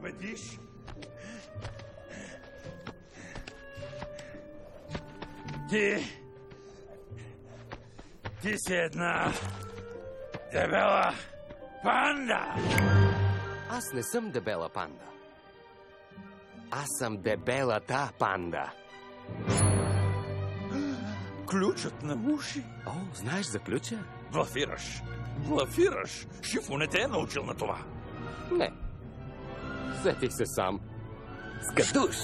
победиш. Ти... Ти си една дебела панда. Аз не съм дебела панда. Аз съм дебелата панда. Ключът на уши. О, знаеш за ключа? Блафираш. Блафираш. Шифо не те е научил на това. Не. Сетих се сам. Скадуш!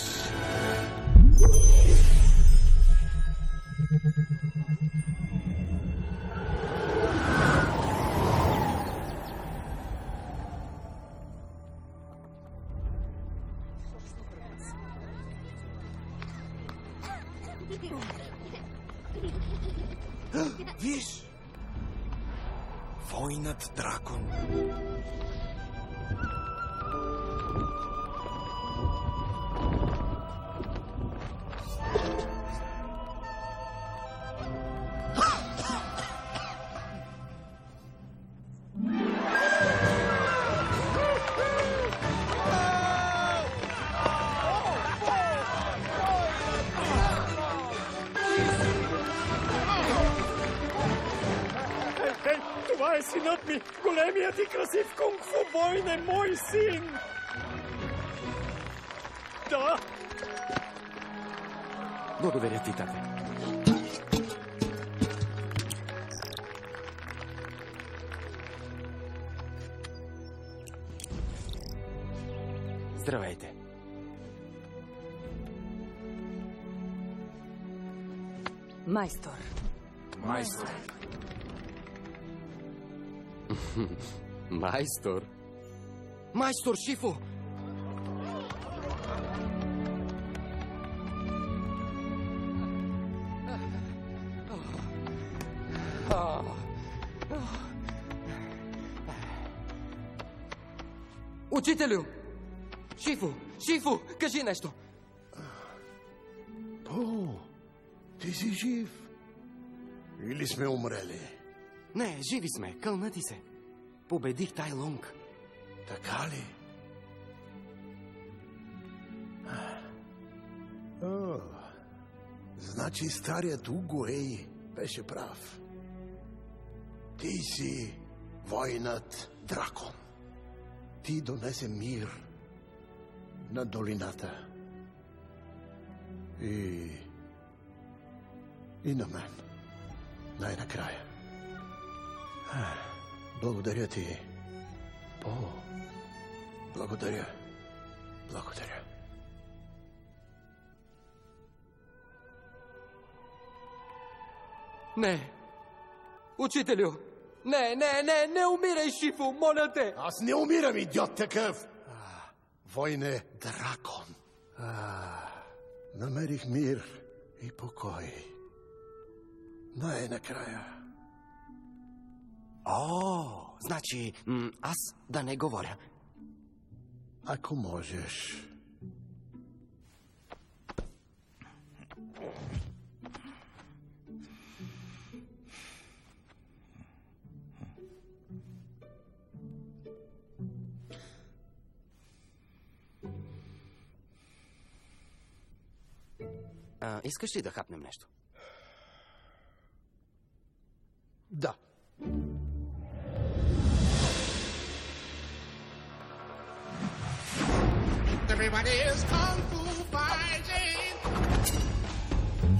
Това е синът ми! Големият и красив кунг-фу бойн е мой син! Да! Благодаря ти, тате. Здравейте. Майстор. Майстор. Майстор? Майстор Шифо! Учителю! Шифо! Шифо! Кажи нещо! О, ти си жив. Или сме умрели? Не, живи сме. Кълна ти се. Победих Тай Лонг. Така ли? О, значи старият Угуей беше прав. Ти си войнат дракон. Ти донесе мир на долината. И... И на мен. Най-накрая. Благодаря ти. О, благодаря. Благодаря. Не. Учителю! Не, не, не, не умирай, Шифо, моля те! Аз не умирам, идиот такъв! А, войне дракон. А, намерих мир и покой. Най-накрая. О, значи аз да не говоря. Ако можеш. А, искаш ли да хапнем нещо? Да. Everybody is kung fu fighting.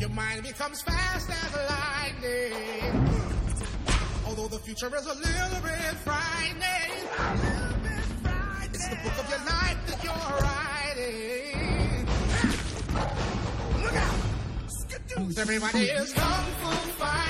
Your mind becomes fast as lightning. Although the future is a little bit frightening. It's the book of your life that you're writing. Look out! Everybody is kung fu fighting.